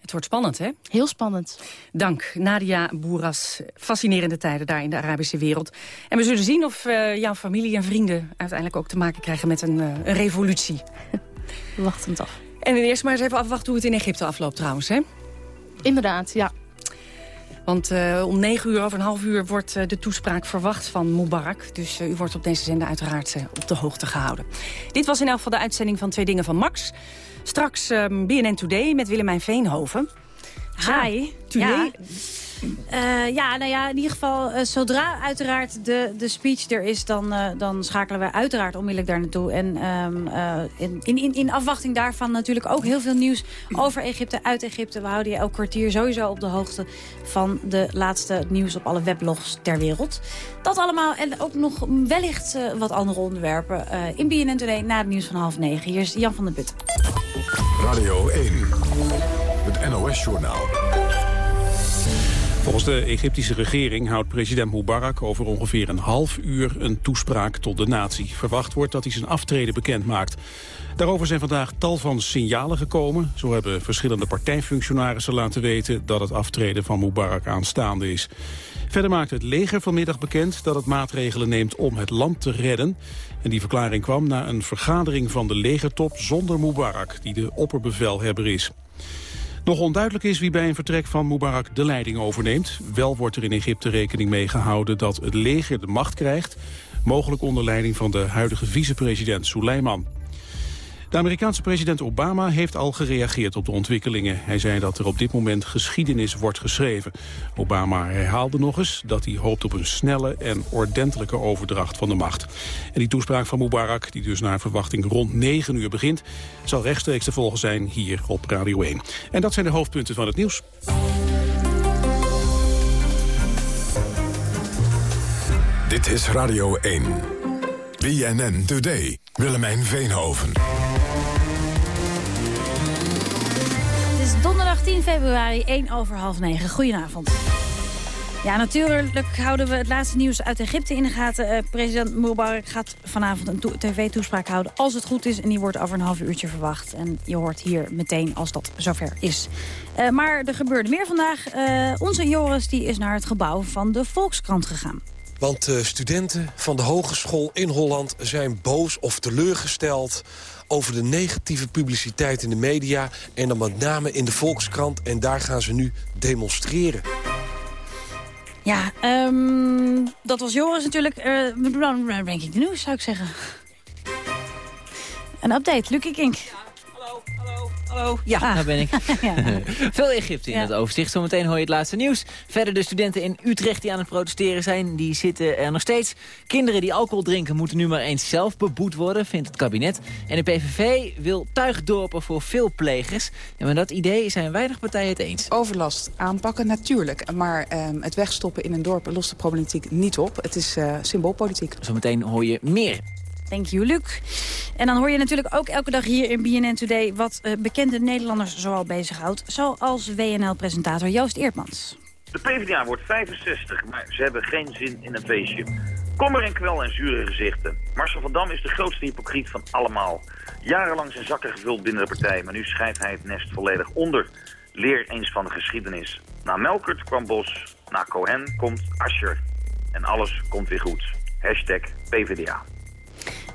Het wordt spannend, hè? Heel spannend. Dank, Nadia Boeras. Fascinerende tijden daar in de Arabische wereld. En we zullen zien of uh, jouw familie en vrienden uiteindelijk ook te maken krijgen met een, uh, een revolutie. We wachten het af. En eerst maar eens even afwachten hoe het in Egypte afloopt trouwens, hè? Inderdaad, ja. Want uh, om negen uur, over een half uur, wordt uh, de toespraak verwacht van Mubarak. Dus uh, u wordt op deze zender uiteraard op de hoogte gehouden. Dit was in elk geval de uitzending van Twee Dingen van Max. Straks um, BNN Today met Willemijn Veenhoven. Hi. Ja. Uh, ja, nou ja, in ieder geval, uh, zodra uiteraard de, de speech er is... Dan, uh, dan schakelen wij uiteraard onmiddellijk daar naartoe. En um, in, in, in afwachting daarvan natuurlijk ook heel veel nieuws over Egypte, uit Egypte. We houden je elk kwartier sowieso op de hoogte van de laatste nieuws op alle weblogs ter wereld. Dat allemaal en ook nog wellicht wat andere onderwerpen in BNN Today na het nieuws van half negen. Hier is Jan van der Putten. Radio 1, het NOS-journaal. Volgens de Egyptische regering houdt president Mubarak over ongeveer een half uur een toespraak tot de natie. Verwacht wordt dat hij zijn aftreden bekend maakt. Daarover zijn vandaag tal van signalen gekomen. Zo hebben verschillende partijfunctionarissen laten weten dat het aftreden van Mubarak aanstaande is. Verder maakt het leger vanmiddag bekend dat het maatregelen neemt om het land te redden. En die verklaring kwam na een vergadering van de legertop zonder Mubarak, die de opperbevelhebber is. Nog onduidelijk is wie bij een vertrek van Mubarak de leiding overneemt. Wel wordt er in Egypte rekening mee gehouden dat het leger de macht krijgt. Mogelijk onder leiding van de huidige vicepresident Suleiman. De Amerikaanse president Obama heeft al gereageerd op de ontwikkelingen. Hij zei dat er op dit moment geschiedenis wordt geschreven. Obama herhaalde nog eens dat hij hoopt op een snelle en ordentelijke overdracht van de macht. En die toespraak van Mubarak, die dus naar verwachting rond 9 uur begint... zal rechtstreeks te volgen zijn hier op Radio 1. En dat zijn de hoofdpunten van het nieuws. Dit is Radio 1. BNN Today. Willemijn Veenhoven. Het is donderdag 10 februari, 1 over half 9. Goedenavond. Ja, natuurlijk houden we het laatste nieuws uit Egypte in de gaten. Uh, president Mubarak gaat vanavond een tv-toespraak houden als het goed is. En die wordt over een half uurtje verwacht. En je hoort hier meteen als dat zover is. Uh, maar er gebeurde meer vandaag. Uh, onze Joris die is naar het gebouw van de Volkskrant gegaan. Want uh, studenten van de hogeschool in Holland zijn boos of teleurgesteld over de negatieve publiciteit in de media... en dan met name in de Volkskrant. En daar gaan ze nu demonstreren. Ja, um, dat was Joris natuurlijk. Uh, ranking de nieuws, zou ik zeggen. Een update, Lucie Kink. Hallo. Ja, ah. daar ben ik. Veel Egypte in het overzicht. Zometeen hoor je het laatste nieuws. Verder de studenten in Utrecht die aan het protesteren zijn. Die zitten er nog steeds. Kinderen die alcohol drinken moeten nu maar eens zelf beboet worden, vindt het kabinet. En de PVV wil tuigdorpen voor veel plegers. En met dat idee zijn weinig partijen het eens. Overlast aanpakken, natuurlijk. Maar um, het wegstoppen in een dorp lost de problematiek niet op. Het is uh, symboolpolitiek. Zometeen hoor je meer Thank Luc. En dan hoor je natuurlijk ook elke dag hier in BNN Today... wat uh, bekende Nederlanders zoal bezighoudt. Zoals WNL-presentator Joost Eertmans. De PvdA wordt 65, maar ze hebben geen zin in een feestje. Kommer en kwel en zure gezichten. Marcel van Dam is de grootste hypocriet van allemaal. Jarenlang zijn zakken gevuld binnen de partij, maar nu schrijft hij het nest volledig onder. Leer eens van de geschiedenis. Na Melkert kwam Bos, na Cohen komt Ascher. En alles komt weer goed. Hashtag PvdA.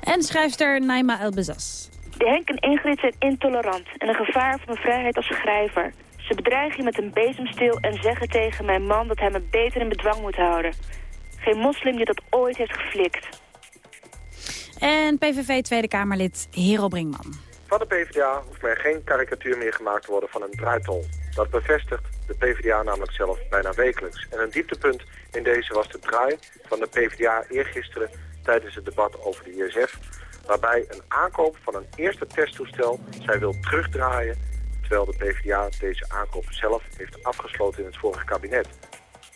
En schrijfster Naima Elbezas. De Henk en Ingrid zijn intolerant en een gevaar voor mijn vrijheid als schrijver. Ze bedreigen je met een bezemsteel en zeggen tegen mijn man dat hij me beter in bedwang moet houden. Geen moslim die dat ooit heeft geflikt. En PVV Tweede Kamerlid Hero Brinkman. Van de PvdA hoeft mij geen karikatuur meer gemaakt te worden van een draaitol. Dat bevestigt de PvdA namelijk zelf bijna wekelijks. En een dieptepunt in deze was de draai van de PvdA eergisteren tijdens het debat over de ISF... waarbij een aankoop van een eerste testtoestel zij wil terugdraaien... terwijl de PvdA deze aankoop zelf heeft afgesloten in het vorige kabinet.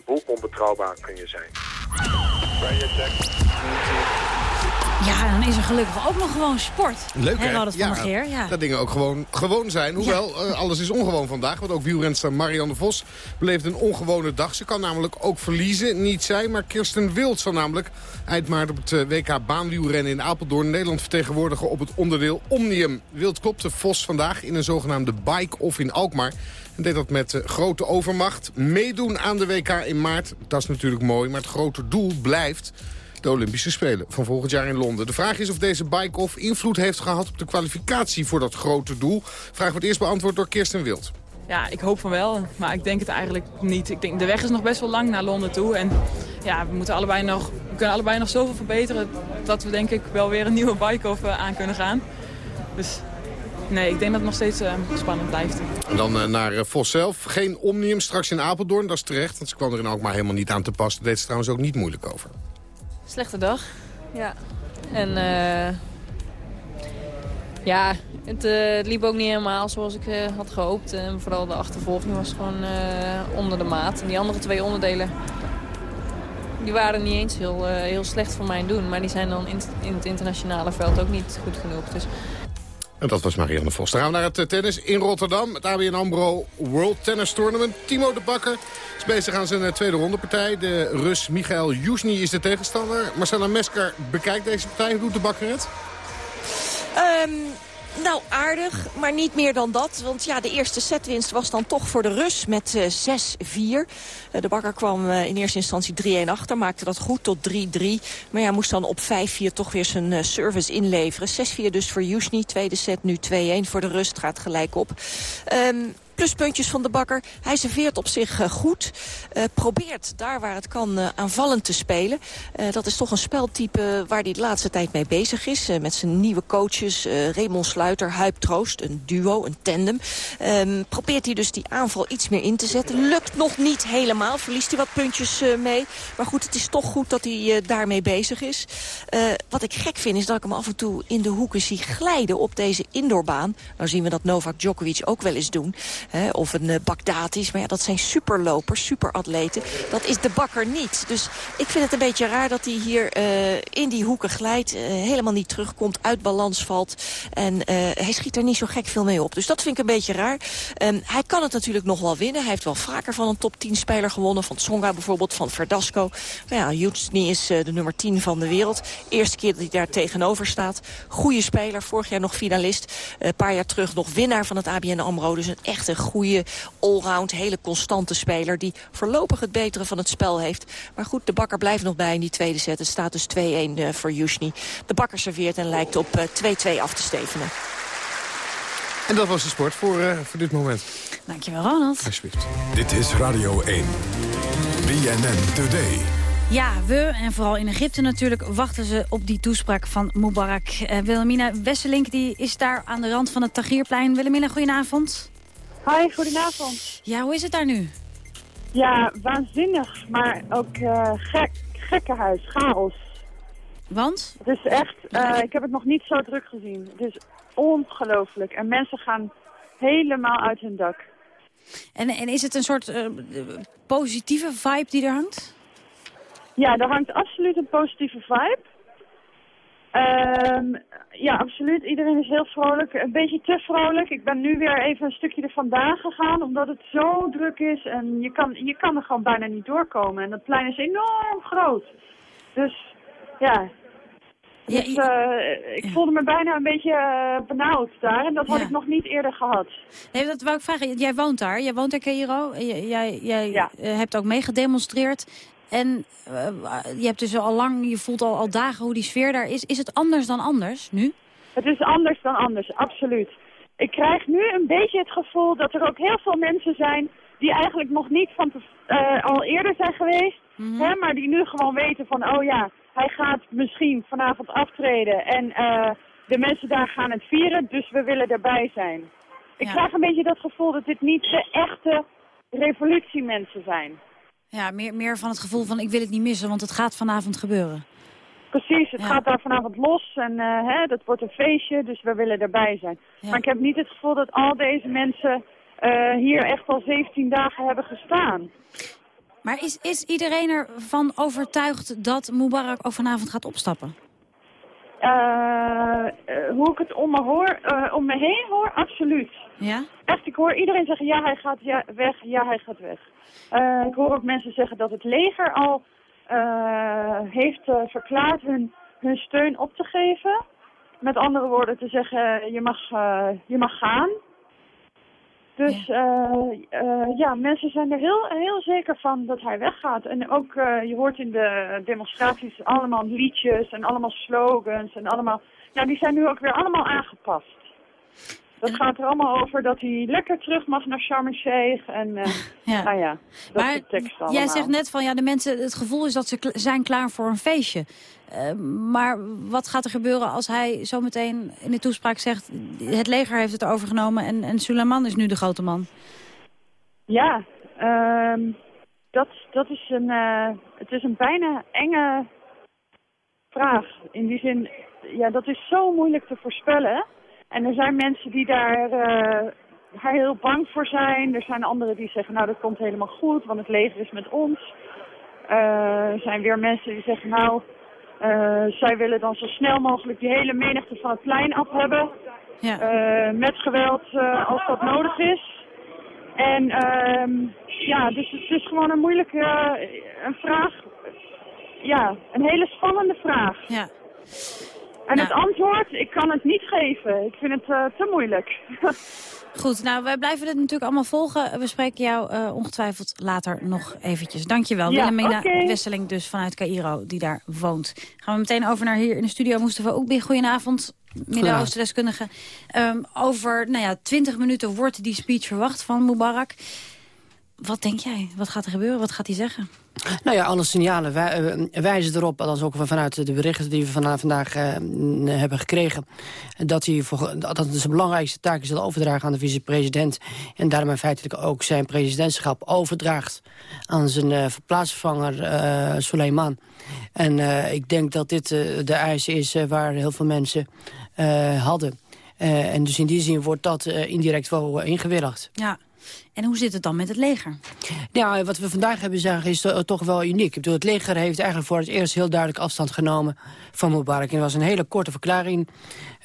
Hoe onbetrouwbaar kun je zijn? Ja, dan is er gelukkig ook nog gewoon sport. Leuk, hè? Dat ja, dat dingen ook gewoon gewoon zijn. Hoewel, ja. uh, alles is ongewoon vandaag. Want ook wielrenster Marianne Vos beleeft een ongewone dag. Ze kan namelijk ook verliezen. Niet zij, maar Kirsten Wild zal namelijk eind maart op het uh, WK baanwielrennen in Apeldoorn... Nederland vertegenwoordigen op het onderdeel Omnium. Wild klopte Vos vandaag in een zogenaamde bike-off in Alkmaar. En deed dat met uh, grote overmacht. Meedoen aan de WK in maart, dat is natuurlijk mooi. Maar het grote doel blijft de Olympische Spelen van volgend jaar in Londen. De vraag is of deze bike-off invloed heeft gehad op de kwalificatie voor dat grote doel. Vraag wordt eerst beantwoord door Kirsten Wild. Ja, ik hoop van wel, maar ik denk het eigenlijk niet. Ik denk, de weg is nog best wel lang naar Londen toe. En ja, we, moeten allebei nog, we kunnen allebei nog zoveel verbeteren... dat we denk ik wel weer een nieuwe bike-off aan kunnen gaan. Dus nee, ik denk dat het nog steeds spannend blijft. En dan naar Vos zelf. Geen Omnium straks in Apeldoorn, dat is terecht. Want ze kwam er in ook maar helemaal niet aan te passen. Daar deed ze trouwens ook niet moeilijk over. Slechte dag, ja. En ja, het, het, liep ook niet helemaal zoals ik had gehoopt. En vooral de achtervolging was gewoon onder de maat. En die andere twee onderdelen die waren niet eens heel, heel slecht voor mijn doen. Maar die zijn dan in, in, het internationale veld ook niet goed genoeg. Dus... En dat was Marianne Vos. Dan gaan we naar het eh, tennis in Rotterdam. Het ABN AMRO World Tennis Tournament. Timo de Bakker is bezig aan zijn eh, tweede rondepartij. De Rus Michael Jusny is de tegenstander. Marcella Mesker bekijkt deze partij. Hoe doet de Bakker het? Um, nou, aardig, maar niet meer dan dat. Want ja, de eerste setwinst was dan toch voor de Rus met uh, 6-4. Uh, de bakker kwam uh, in eerste instantie 3-1 achter, maakte dat goed tot 3-3. Maar ja, moest dan op 5-4 toch weer zijn service inleveren. 6-4 dus voor Jusni, tweede set nu 2-1 voor de Rust, gaat gelijk op. Um, pluspuntjes van de bakker. Hij serveert op zich uh, goed. Uh, probeert daar waar het kan uh, aanvallend te spelen. dat is toch een speltype waar hij de laatste tijd mee bezig is. met zijn nieuwe coaches, Raymond Sluiter, Huip Troost. Een duo, een tandem. Um, probeert hij dus die aanval iets meer in te zetten. Lukt nog niet helemaal. Verliest hij wat puntjes mee. Maar goed, het is toch goed dat hij daarmee bezig is. wat ik gek vind is dat ik hem af en toe in de hoeken zie glijden op deze indoorbaan. Nou zien we dat Novak Djokovic ook wel eens doen. Hè, of een uh, Bagdatis. Maar ja, dat zijn superlopers, superatleten. Dat is de bakker niet. Dus ik vind het een beetje raar dat hij hier uh, in die hoeken glijdt. Uh, helemaal niet terugkomt, uit balans valt. En hij schiet er niet zo gek veel mee op. Dus dat vind ik een beetje raar. Um, hij kan het natuurlijk nog wel winnen. Hij heeft wel vaker van een top 10 speler gewonnen. Van Tsonga bijvoorbeeld, van Verdasco. Maar ja, Jusni is de nummer 10 van de wereld. Eerste keer dat hij daar tegenover staat. Goede speler, vorig jaar nog finalist. Een paar jaar terug nog winnaar van het ABN AMRO. Dus een echte goede allround, hele constante speler... die voorlopig het betere van het spel heeft. Maar goed, de bakker blijft nog bij in die tweede set. Het staat dus 2-1 uh, voor Yushni. De bakker serveert en lijkt op 2-2 uh, af te stevenen. En dat was de sport voor, uh, voor dit moment. Dankjewel, Ronald. Alsjeblieft. Dit is Radio 1. BNN Today. Ja, we, en vooral in Egypte natuurlijk, wachten ze op die toespraak van Mubarak. Uh, Wilhelmina Wesselink die is daar aan de rand van het Tagierplein. Wilhelmina, goedenavond. Hoi, goedenavond. Ja, hoe is het daar nu? Ja, waanzinnig, maar ook uh, gek, gekkenhuis, chaos. Want? Het is echt, uh, ik heb het nog niet zo druk gezien. Het is ongelooflijk. En mensen gaan helemaal uit hun dak. En, en is het een soort uh, positieve vibe die er hangt? Ja, er hangt absoluut een positieve vibe. Um, ja, absoluut. Iedereen is heel vrolijk. Een beetje te vrolijk. Ik ben nu weer even een stukje er vandaan gegaan, omdat het zo druk is. En je kan, je kan er gewoon bijna niet doorkomen. En dat plein is enorm groot. Dus, ja. ja dus, uh, ik voelde me bijna een beetje uh, benauwd daar. En dat had ja. ik nog niet eerder gehad. Nee, dat wou ik vragen. Jij woont daar. Jij woont in Cairo. Jij, jij hebt ook meegedemonstreerd. En uh, je hebt dus al lang, je voelt al, al dagen hoe die sfeer daar is. Is het anders dan anders nu? Het is anders dan anders, absoluut. Ik krijg nu een beetje het gevoel dat er ook heel veel mensen zijn die eigenlijk nog niet van uh, al eerder zijn geweest. Mm -hmm. hè, maar die nu gewoon weten van, oh ja, hij gaat misschien vanavond aftreden. En uh, de mensen daar gaan het vieren, dus we willen erbij zijn. Ik ja. krijg een beetje dat gevoel dat dit niet de echte revolutiemensen zijn. Ja, meer, meer van het gevoel van ik wil het niet missen, want het gaat vanavond gebeuren. Precies, het ja. gaat daar vanavond los en uh, hè, dat wordt een feestje, dus we willen erbij zijn. Ja. Maar ik heb niet het gevoel dat al deze mensen uh, hier echt al 17 dagen hebben gestaan. Maar is, is iedereen ervan overtuigd dat Mubarak ook vanavond gaat opstappen? Uh, hoe ik het om me, hoor, om me heen hoor, absoluut. Ja? Echt, ik hoor iedereen zeggen ja, hij gaat ja, weg, ja, hij gaat weg. Uh, ik hoor ook mensen zeggen dat het leger al uh, heeft uh, verklaard hun, hun steun op te geven. Met andere woorden te zeggen, je mag, je mag gaan. Dus ja. ja, mensen zijn er heel, heel zeker van dat hij weggaat. En ook, je hoort in de demonstraties allemaal liedjes en allemaal slogans en allemaal... Ja, die zijn nu ook weer allemaal aangepast. Dat gaat er allemaal over dat hij lekker terug mag naar Sharm el-Sheikh. En uh, ja. nou ja, dat maar soort tekst allemaal. Jij zegt net van ja, de mensen, het gevoel is dat ze zijn klaar voor een feestje. Uh, maar wat gaat er gebeuren als hij zometeen in de toespraak zegt... het leger heeft het overgenomen en, en Suleiman is nu de grote man? Ja, uh, dat, dat is een, uh, het is een bijna enge vraag. In die zin, ja, dat is zo moeilijk te voorspellen. En er zijn mensen die daar, uh, daar heel bang voor zijn. Er zijn anderen die zeggen, nou dat komt helemaal goed, want het leger is met ons. Uh, er zijn weer mensen die zeggen, nou, uh, zij willen dan zo snel mogelijk die hele menigte van het plein af hebben. Ja. met geweld als dat nodig is. En uh, ja, dus het is gewoon een moeilijke een vraag. Ja, een hele spannende vraag. Ja. En nou. het antwoord, ik kan het niet geven. Ik vind het uh, te moeilijk. Goed, nou, wij blijven dit natuurlijk allemaal volgen. We spreken jou uh, ongetwijfeld later nog eventjes. Dankjewel, ja, Willemina okay. Wesseling dus vanuit Cairo, die daar woont. Gaan we meteen over naar hier in de studio. Mustafa Oekbi, goedenavond. Midden-Oosten-deskundige. Um, over nou ja, 20 minuten wordt die speech verwacht van Mubarak. Wat denk jij? Wat gaat er gebeuren? Wat gaat hij zeggen? Nou ja, alle signalen wij, uh, wijzen erop, althans ook vanuit de berichten die we van, vandaag uh, hebben gekregen, dat, hij voor, dat het zijn belangrijkste taak zal overdragen aan de vicepresident en daarmee feitelijk ook zijn presidentschap overdraagt aan zijn uh, verplaatsvervanger Suleiman. En ik denk dat dit de eis is waar heel veel mensen hadden. en dus in die zin wordt dat indirect wel ingewilligd. Ja. En hoe zit het dan met het leger? Ja, wat we vandaag hebben zeggen is toch wel uniek. Ik bedoel, het leger heeft eigenlijk voor het eerst heel duidelijk afstand genomen van Mubarak. En was een hele korte verklaring.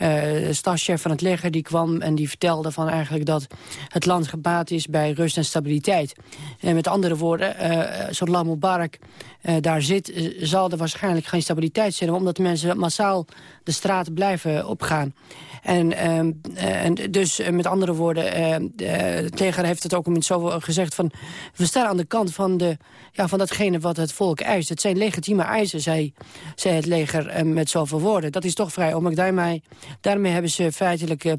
De stafchef van het leger die kwam en die vertelde van eigenlijk dat het land gebaat is bij rust en stabiliteit. En met andere woorden, zolang Mubarak uh, daar zit, zal er waarschijnlijk geen stabiliteit zijn. Omdat mensen massaal de straat blijven opgaan. En, en dus met andere woorden, het leger heeft het ook zo gezegd van... we staan aan de kant van, de, ja, van datgene wat het volk eist. Het zijn legitieme eisen, zei, zei het leger eh, met zoveel woorden. Dat is toch vrij omdat Daarmee, daarmee hebben ze feitelijk uh,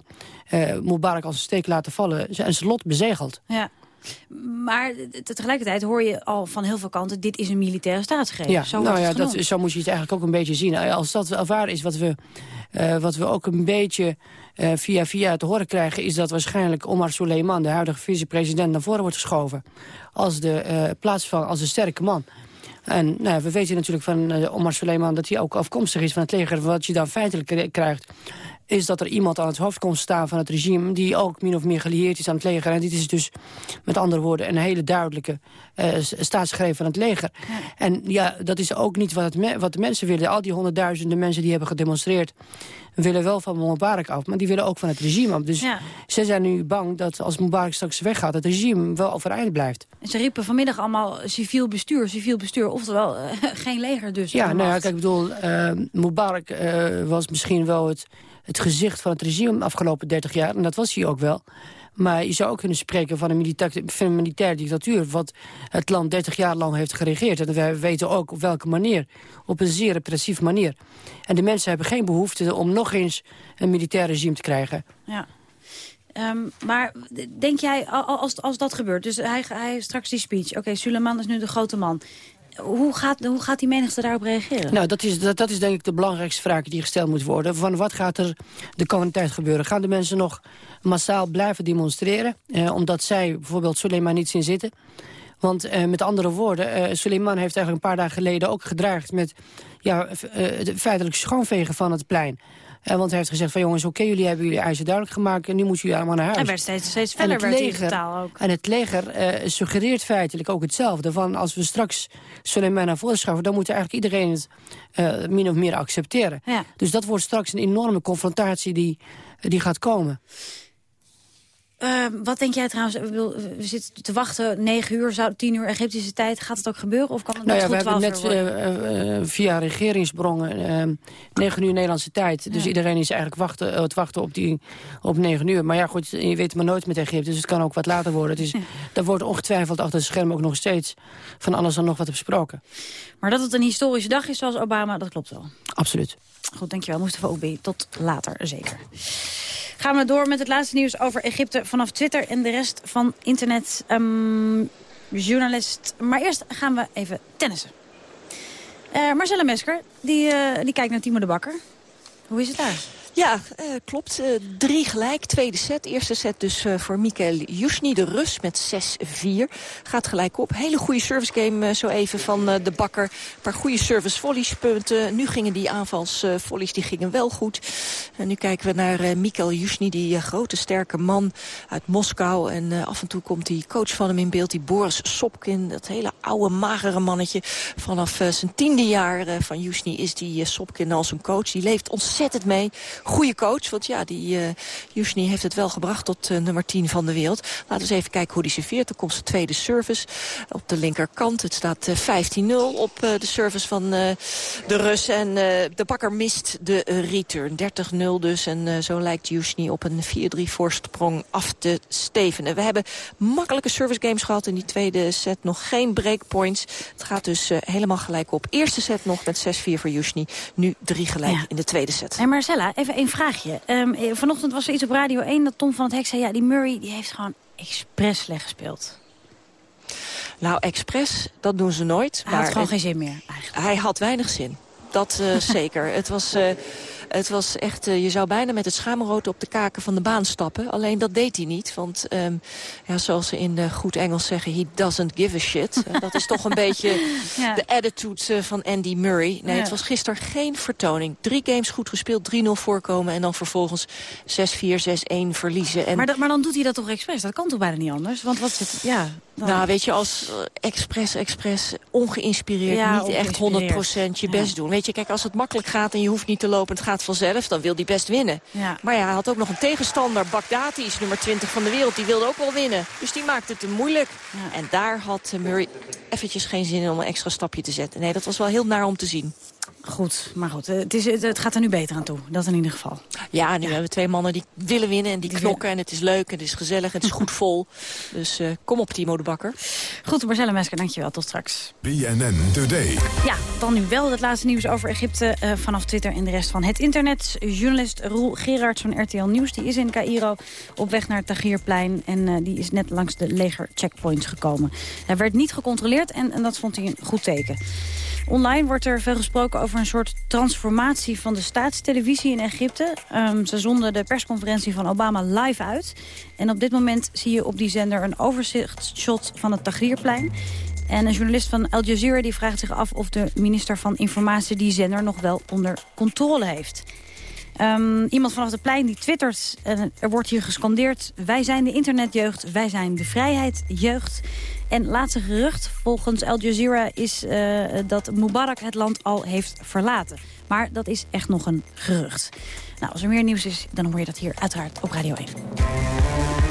Mubarak als een steek laten vallen. En zijn lot bezegeld. Ja. Maar tegelijkertijd hoor je al van heel veel kanten... dit is een militaire staatsgreep. Ja, zo nou ja, dat, zo moet je het eigenlijk ook een beetje zien. Als dat waar is wat we, uh, wat we ook een beetje uh, via via te horen krijgen... is dat waarschijnlijk Omar Suleiman, de huidige vicepresident... naar voren wordt geschoven als de, uh, plaatsvanger, als de sterke man. En nou, we weten natuurlijk van Omar Suleiman dat hij ook afkomstig is van het leger. Wat je dan feitelijk krijgt is dat er iemand aan het hoofd komt staan van het regime... die ook min of meer gelieerd is aan het leger. En dit is dus met andere woorden een hele duidelijke uh, staatsgreep van het leger. En ja, dat is ook niet wat, wat de mensen willen. Al die honderdduizenden mensen die hebben gedemonstreerd... willen wel van Mubarak af, maar die willen ook van het regime af. Dus ja. ze zijn nu bang dat als Mubarak straks weggaat... het regime wel overeind blijft. Ze riepen vanmiddag allemaal civiel bestuur, civiel bestuur. Oftewel, uh, geen leger dus. Ja, nou ja, kijk, ik bedoel, uh, Mubarak was misschien wel het het gezicht van het regime de afgelopen 30 jaar. En dat was hij ook wel. Maar je zou ook kunnen spreken van een, militair, van een militaire dictatuur... wat het land 30 jaar lang heeft geregeerd. En we weten ook op welke manier. Op een zeer repressieve manier. En de mensen hebben geen behoefte om nog eens een militair regime te krijgen. Ja. Um, maar denk jij, als, als dat gebeurt, dus hij, hij straks die speech... oké, okay, Suleiman is nu de grote man hoe gaat, hoe gaat die menigte daarop reageren? Nou, dat is, dat, dat is denk ik de belangrijkste vraag die gesteld moet worden. Van wat gaat er de komende tijd gebeuren? Gaan de mensen nog massaal blijven demonstreren? Eh, omdat zij bijvoorbeeld Suleiman niet zien zitten? Want eh, met andere woorden, uh, Suleiman heeft eigenlijk een paar dagen geleden ook gedreigd met ja, het feitelijk schoonvegen van het plein. Uh, want hij heeft gezegd van jongens, oké, jullie hebben jullie eisen duidelijk gemaakt... en nu moeten jullie allemaal naar huis. En werd steeds, steeds verder werd leger, taal ook. En het leger uh, suggereert feitelijk ook hetzelfde. Van als we straks Suleiman naar voren schaffen... dan moet eigenlijk iedereen het uh, min of meer accepteren. Ja. Dus dat wordt straks een enorme confrontatie die, die gaat komen. Uh, wat denk jij trouwens, we zitten te wachten, 9 uur, zou, 10 uur Egyptische tijd. Gaat het ook gebeuren of kan het nou ja, we hebben net uh, uh, via regeringsbronnen 9 uur Nederlandse tijd. Dus iedereen is eigenlijk wachten, het wachten op, die, op 9 uur. Maar ja, goed, je weet maar nooit met Egypte, dus het kan ook wat later worden. Is, Daar wordt ongetwijfeld achter het scherm ook nog steeds van alles en nog wat besproken. Maar dat het een historische dag is zoals Obama, dat klopt wel. Absoluut. Goed, dankjewel. Mustafa Obi. Tot later, zeker. Gaan we door met het laatste nieuws over Egypte vanaf Twitter en de rest van internet. Um, journalist. Maar eerst gaan we even tennissen. Uh, Marcella Mesker, die, uh, die kijkt naar Timo de Bakker. Hoe is het daar? Ja, uh, klopt. Uh, drie gelijk. Tweede set. Eerste set dus uh, voor Mikael Jusni, de Rus, met 6-4. Gaat gelijk op. Hele goede service game zo even van de bakker. Een paar goede service volleys punten. Nu gingen die aanvalsvolleys die gingen wel goed. En nu kijken we naar Mikael Jusni, die grote sterke man uit Moskou. En af en toe komt die coach van hem in beeld, die Boris Sopkin. Dat hele oude, magere mannetje. Vanaf zijn tiende jaar van Jusni is die Sopkin al zijn coach. Die leeft ontzettend mee goede coach. Want ja, die uh, Yushni heeft het wel gebracht tot uh, nummer 10 van de wereld. Laten we eens even kijken hoe die serveert. Er komt zijn tweede service op de linkerkant. Het staat uh, 15-0 op de service van de Rus. En de bakker mist de return. 30-0 dus. En zo lijkt Yushni op een 4-3 voorsprong af te stevenen. We hebben makkelijke service games gehad in die tweede set. Nog geen breakpoints. Het gaat dus helemaal gelijk op. Eerste set nog met 6-4 voor Yushni. Nu 3 gelijk ja. in de tweede set. En Marcella, even een vraagje. Um, vanochtend was er iets op Radio 1 dat Tom van het Hek zei... ja, die Murray die heeft gewoon expres slecht gespeeld. Nou, expres, dat doen ze nooit. Hij maar had gewoon geen zin meer, eigenlijk. Hij had weinig zin. Dat uh, zeker. Het was... Uh, het was echt, uh, je zou bijna met het schaamrood op de kaken van de baan stappen. Alleen dat deed hij niet. Want um, ja, zoals ze in uh, goed Engels zeggen, he doesn't give a shit. Uh, dat is toch een beetje ja. de attitude van Andy Murray. Nee, ja. het was gisteren geen vertoning. Drie games goed gespeeld, 3-0 voorkomen. En dan vervolgens 6-4, 6-1 verliezen. En... Maar, dat, maar dan doet hij dat toch expres? Dat kan toch bijna niet anders? Want wat zit... Ja, dan... Nou, weet je, als uh, expres, expres, ongeïnspireerd, ja, niet echt 100% je best doen. Weet je, kijk, als het makkelijk gaat en je hoeft niet te lopen, het gaat vanzelf, dan wil hij best winnen. Ja. Maar ja, hij had ook nog een tegenstander, Baghdadi is nummer 20 van de wereld, die wilde ook wel winnen. Dus die maakte het hem moeilijk. Ja. En daar had Murray eventjes geen zin in om een extra stapje te zetten. Nee, dat was wel heel naar om te zien. Goed, maar goed, het, is, het, gaat er nu beter aan toe. Dat in ieder geval. Ja, nu ja. hebben we twee mannen die willen winnen en die, die knokken. En het is leuk en het is gezellig en het is goed vol. Dus uh, kom op, Timo de Bakker. Goed, Marcella Mesker, dankjewel. Tot straks. BNN Today. Ja, dan nu wel het laatste nieuws over Egypte uh, vanaf Twitter en de rest van het internet. Journalist Roel Gerards van RTL Nieuws, die is in Cairo op weg naar het Tahrirplein. En uh, die is net langs de leger checkpoints gekomen. Hij werd niet gecontroleerd en, en dat vond hij een goed teken. Online wordt er veel gesproken over een soort transformatie van de staatstelevisie in Egypte. Um, ze zonden de persconferentie van Obama live uit. En op dit moment zie je op die zender een overzichtsshot van het Tahrirplein. En een journalist van Al Jazeera die vraagt zich af of de minister van Informatie die zender nog wel onder controle heeft. Um, iemand vanaf het plein die twittert, uh, er wordt hier gescandeerd... wij zijn de internetjeugd, wij zijn de vrijheidjeugd. En laatste gerucht, volgens Al Jazeera, is uh, dat Mubarak het land al heeft verlaten. Maar dat is echt nog een gerucht. Nou, als er meer nieuws is, dan hoor je dat hier uiteraard op Radio 1.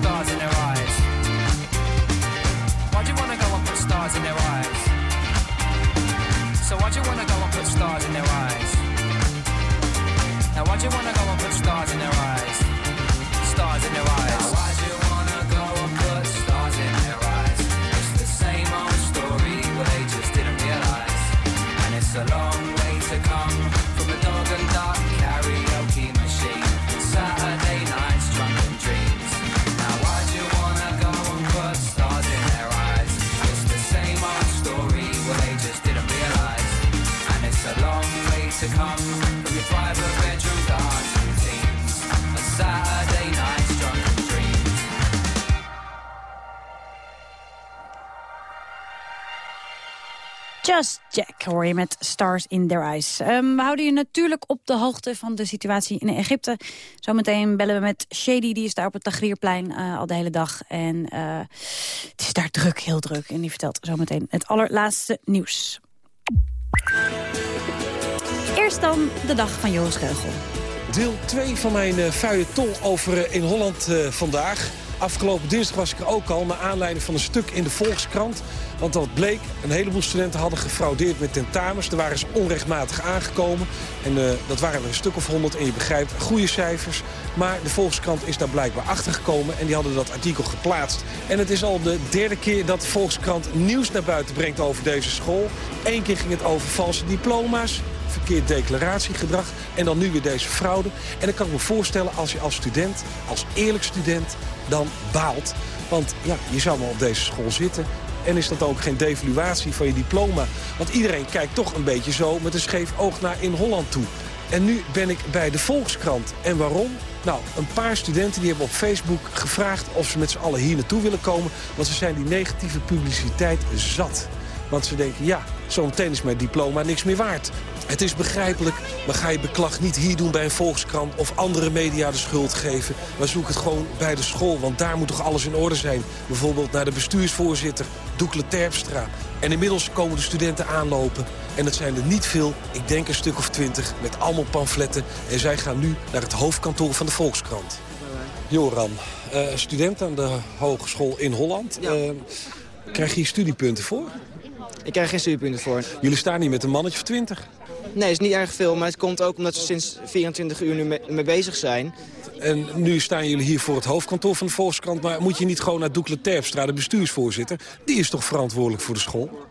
Stars in their eyes? Why'd you wanna go and put stars in their eyes? So why'd you wanna go and put stars in their eyes? Now why'd you wanna go and put stars in their eyes? Stars in their eyes. Just Jack hoor je met Stars in Their Eyes. Ehm, we houden je natuurlijk op de hoogte van de situatie in Egypte. Zometeen bellen we met Shady, die is daar op het Tagrierplein eh, al de hele dag. En eh, het is daar druk, heel druk. En die vertelt zometeen het allerlaatste nieuws. Eerst dan de dag van Joris Geugel. Deel 2 van mijn uh, feuilleton over eh, in Holland eh, vandaag. Afgelopen dinsdag was ik er ook al, naar aanleiding van een stuk in de Volkskrant. Want wat bleek, een heleboel studenten hadden gefraudeerd met tentamens. Er waren ze onrechtmatig aangekomen. En uh, dat waren er een stuk of honderd. En je begrijpt, goede cijfers. Maar de Volkskrant is daar blijkbaar achter gekomen. En die hadden dat artikel geplaatst. En het is al de derde keer dat de Volkskrant nieuws naar buiten brengt over deze school. Eén keer ging het over valse diploma's verkeerd declaratiegedrag en dan nu weer deze fraude. En dan kan ik me voorstellen als je als student, als eerlijk student, dan baalt. Want ja, je zou maar op deze school zitten. En is dat ook geen devaluatie van je diploma? Want iedereen kijkt toch een beetje zo met een scheef oog naar in Holland toe. En nu ben ik bij de Volkskrant. En waarom? Nou, een paar studenten die hebben op Facebook gevraagd of ze met z'n allen hier naartoe willen komen. Want ze zijn die negatieve publiciteit zat. Want ze denken, ja, zometeen is mijn diploma niks meer waard. Het is begrijpelijk, maar ga je beklag niet hier doen bij een Volkskrant... of andere media de schuld geven. Maar zoek het gewoon bij de school, want daar moet toch alles in orde zijn. Bijvoorbeeld naar de bestuursvoorzitter, Doekle Terpstra. En inmiddels komen de studenten aanlopen. En het zijn er niet veel, ik denk een stuk of twintig, met allemaal pamfletten. En zij gaan nu naar het hoofdkantoor van de Volkskrant. Joran, uh, student aan de hogeschool in Holland. Ja. Uh, krijg je hier studiepunten voor? Ik krijg geen studiepunten voor. Jullie staan hier met een mannetje of twintig? Nee, het is niet erg veel, maar het komt ook omdat we sinds 24 uur nu mee, mee bezig zijn. En nu staan jullie hier voor het hoofdkantoor van de Volkskrant... maar moet je niet gewoon naar Doekle Terpstra, de bestuursvoorzitter? Die is toch verantwoordelijk voor de school?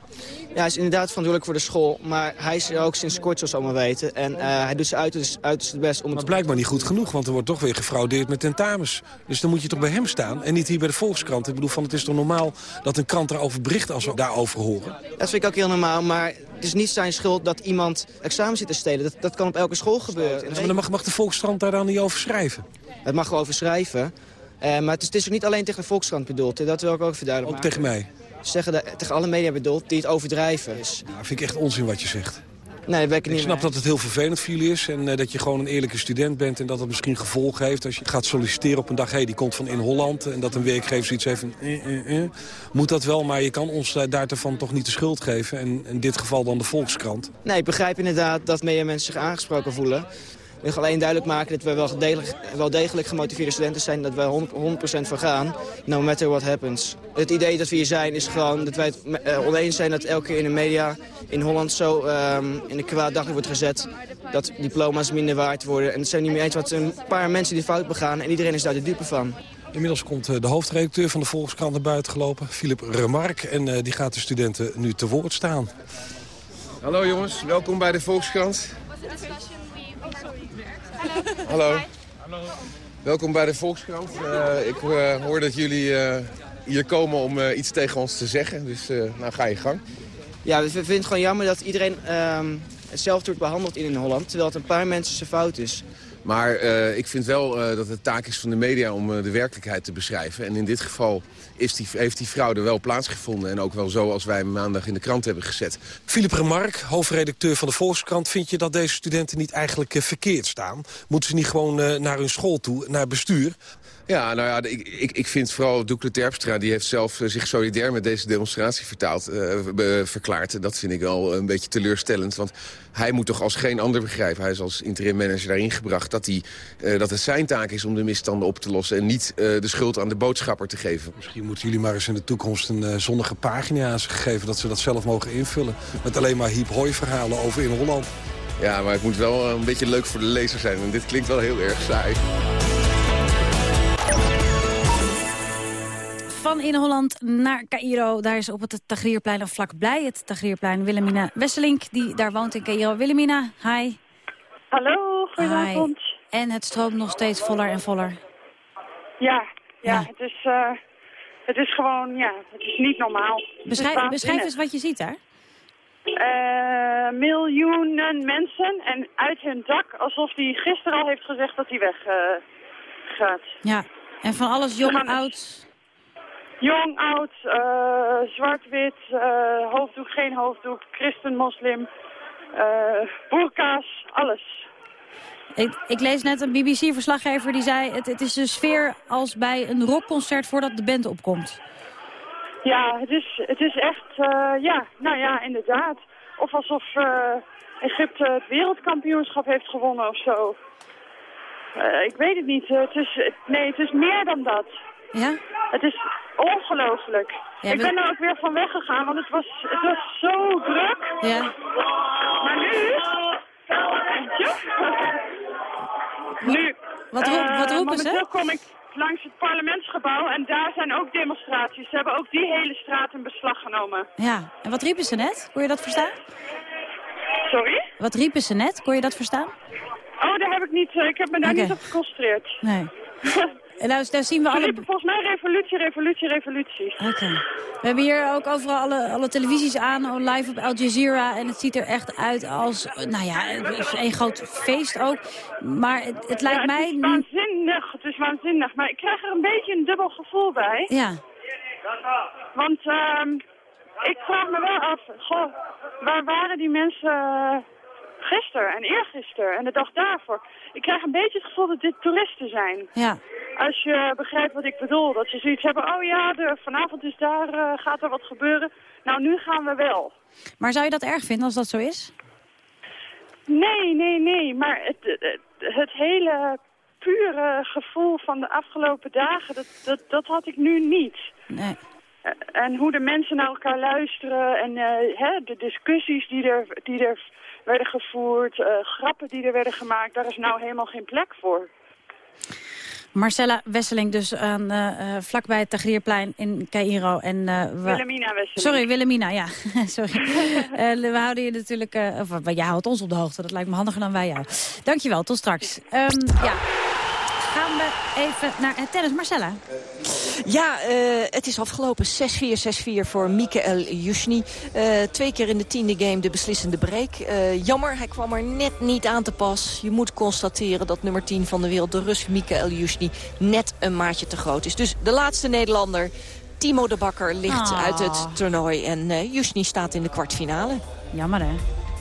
Ja, hij is inderdaad verantwoordelijk voor de school. Maar hij is er ook sinds kort, zoals allemaal weten. En uh, hij doet zijn uiterst, uiterst best om het... Maar blijkbaar niet goed genoeg, want er wordt toch weer gefraudeerd met tentamens. Dus dan moet je toch bij hem staan en niet hier bij de Volkskrant. Ik bedoel, van het is toch normaal dat een krant daarover bericht als we daarover horen? Dat vind ik ook heel normaal, maar het is niet zijn schuld dat iemand examen zit te stelen. Dat, dat kan op elke school gebeuren. Maar dan mag, mag de Volkskrant daar dan niet over schrijven? Het mag wel over schrijven. Uh, maar het is, het is ook niet alleen tegen de Volkskrant bedoeld. Dat wil ik ook verduidelijken. Ook tegen mij? Zeggen dat, tegen alle media bedoeld die het overdrijven. Dus... Nou, vind ik echt onzin wat je zegt. Nee, dat ben ik, ik niet snap mee. dat het heel vervelend voor jullie is en uh, dat je gewoon een eerlijke student bent... en dat het misschien gevolgen heeft als je gaat solliciteren op een dag... hé, hey, die komt van in Holland en dat een werkgever zoiets heeft van... Eh, eh, eh. Moet dat wel, maar je kan ons daarvan toch niet de schuld geven. En in dit geval dan de Volkskrant. Nee, ik begrijp inderdaad dat meer mensen zich aangesproken voelen. Ik wil alleen duidelijk maken dat we wel degelijk, wel degelijk gemotiveerde studenten zijn. Dat wij 100%, 100 voor gaan, no matter what happens. Het idee dat we hier zijn is gewoon dat wij het uh, oneens zijn dat elke keer in de media in Holland zo um, in de kwaad daglicht wordt gezet. Dat diploma's minder waard worden. En het zijn niet meer eens wat een paar mensen die fout begaan en iedereen is daar de dupe van. Inmiddels komt de hoofdredacteur van de Volkskrant naar buiten gelopen, Philip Remark. En uh, die gaat de studenten nu te woord staan. Hallo jongens, welkom bij de Volkskrant. Hallo. Hallo. Welkom bij de Volkskrant. Uh, ik uh, hoor dat jullie uh, hier komen om iets tegen ons te zeggen. Dus nou ga je gang. Ja, we vinden het gewoon jammer dat iedereen um, hetzelfde wordt behandeld in Holland... terwijl het een paar mensen zijn fout is. Maar uh, ik vind wel uh, dat het taak is van de media om uh, de werkelijkheid te beschrijven. En in dit geval is die, heeft die fraude wel plaatsgevonden. En ook wel zo als wij hem maandag in de krant hebben gezet. Philip Remark, hoofdredacteur van de Volkskrant. Vind je dat deze studenten niet eigenlijk verkeerd staan? Moeten ze niet gewoon naar hun school toe, naar bestuur? Ja, nou ja, ik, ik, ik vind vooral Doekle Terpstra... die heeft zelf zich solidair met deze demonstratie vertaald, uh, verklaard. Dat vind ik wel een beetje teleurstellend. Want hij moet toch als geen ander begrijpen... hij is als interim manager daarin gebracht... dat, hij, uh, dat het zijn taak is om de misstanden op te lossen... en niet uh, de schuld aan de boodschapper te geven. Misschien moeten jullie maar eens in de toekomst een zonnige pagina aan ze geven... dat ze dat zelf mogen invullen. Met alleen maar hiep-hoi verhalen over in Holland. Ja, maar het moet wel een beetje leuk voor de lezer zijn. En dit klinkt wel heel erg saai. Van in Holland naar Cairo. Daar is op het Tagrierplein of vlakbij het Tagrierplein Willemina Wesselink. Die daar woont in Cairo. Willemina, hi. Hallo, goedenavond. Hi. En het stroomt nog steeds voller en voller. Ja, ja, ja. Het, is, uh, het is gewoon, ja, het is niet normaal. Beschrijf, beschrijf eens wat je ziet daar. Uh, miljoenen mensen en uit hun dak, alsof hij gisteren al heeft gezegd dat hij weg uh, gaat. Ja, en van alles jong, oud... Jong, oud, uh, zwart-wit, uh, hoofddoek, geen hoofddoek, christen, moslim, uh, burka's, alles. Ik, ik, lees net een BBC-verslaggever die zei... Het, het is de sfeer als bij een rockconcert voordat de band opkomt. Ja, het is, het is echt, ja, nou ja, inderdaad. Of alsof Egypte het wereldkampioenschap heeft gewonnen of zo. ik weet het niet. het is, nee, het is meer dan dat. Ja? Het is ongelooflijk. Ja, ik ben er ook weer van weggegaan, want het was, het was zo druk. Ja. Maar nu... Nu... Wat, roep, wat roepen uh, ze? kom ik langs het parlementsgebouw en daar zijn ook demonstraties. Ze hebben ook die hele straat in beslag genomen. Ja, en wat riepen ze net? Kon je dat verstaan? Sorry? Wat riepen ze net? Kon je dat verstaan? Oh, daar heb ik niet, ik heb me daar okay. niet op geconcentreerd. Nee. En nou, zien we alle... volgens mij revolutie, revolutie, revolutie. Oké. We hebben hier ook overal alle, alle televisies aan, live op Al Jazeera. En het ziet er echt uit als, nou ja, een groot feest ook. Maar het, het lijkt ja, mij... Het is waanzinnig, het is waanzinnig. Maar ik krijg er een beetje een dubbel gevoel bij. Ja. Want um, ik vraag me wel af, goh, waar waren die mensen gisteren en eergisteren en de dag daarvoor. Ik krijg een beetje het gevoel dat dit toeristen zijn. Ja. Als je begrijpt wat ik bedoel. Dat ze zoiets hebben, oh ja, de, vanavond is daar, uh, gaat er wat gebeuren. Nou, nu gaan we wel. Maar zou je dat erg vinden als dat zo is? Nee, nee, nee. Maar het, het, het hele pure gevoel van de afgelopen dagen, dat, dat, dat had ik nu niet. Nee. En hoe de mensen naar elkaar luisteren en uh, hè, de discussies die er, die er werden gevoerd, uh, grappen die er werden gemaakt, daar is nou helemaal geen plek voor. Marcella Wesseling dus aan, uh, vlakbij het Tagrierplein in Cairo. En, uh, Willemina Wesseling. Sorry, Willemina, ja. Sorry. we houden je natuurlijk... of jij houdt ons op de hoogte, dat lijkt me handiger dan wij jou. Dankjewel, tot straks. Um, ja gaan we even naar het tennis. Marcella? Ja, uh, het is afgelopen. 6-4, 6-4 voor Mikael Jusni. Uh, twee keer in de tiende game de beslissende break. Uh, jammer, hij kwam er net niet aan te pas. Je moet constateren dat nummer 10 van de wereld, de Rus Mikael Jusni, net een maatje te groot is. Dus de laatste Nederlander, Timo de Bakker, ligt Oh. uit het toernooi. En Jusni staat in de kwartfinale. Jammer, hè?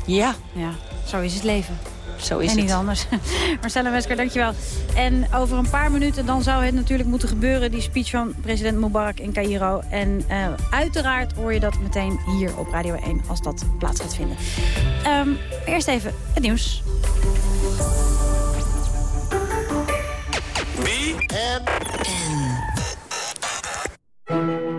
Ja. Ja, zo is het leven. Zo is en niet het. anders. Marcella Wesker, dankjewel. En over een paar minuten dan zou het natuurlijk moeten gebeuren... die speech van president Mubarak in Cairo. En uh, uiteraard hoor je dat meteen hier op Radio 1 als dat plaats gaat vinden. Um, eerst even het nieuws.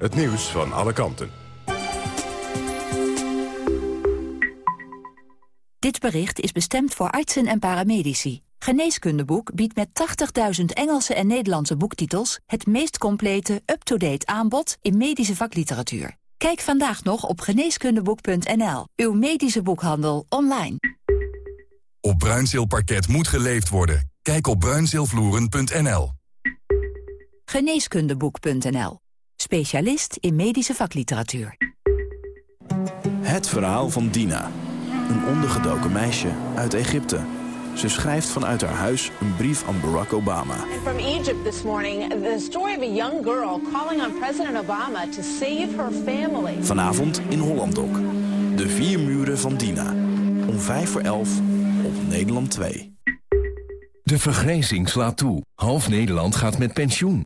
het nieuws van alle kanten. Dit bericht is bestemd voor artsen en paramedici. Geneeskundeboek biedt met 80.000 Engelse en Nederlandse boektitels... het meest complete, up-to-date aanbod in medische vakliteratuur. Kijk vandaag nog op geneeskundeboek.nl. Uw medische boekhandel online. Op Bruinzeelparket moet geleefd worden. Kijk op bruinzeelvloeren.nl. Geneeskundeboek.nl. Specialist in medische vakliteratuur. Het verhaal van Dina. Een ondergedoken meisje uit Egypte. Ze schrijft vanuit haar huis een brief aan Barack Obama. From Egypt this morning, the story of a young girl calling on President Obama to save her family. Vanavond in Hollandok. De vier muren van Dina. Om vijf voor elf op Nederland 2. De vergrijzing slaat toe. Half Nederland gaat met pensioen.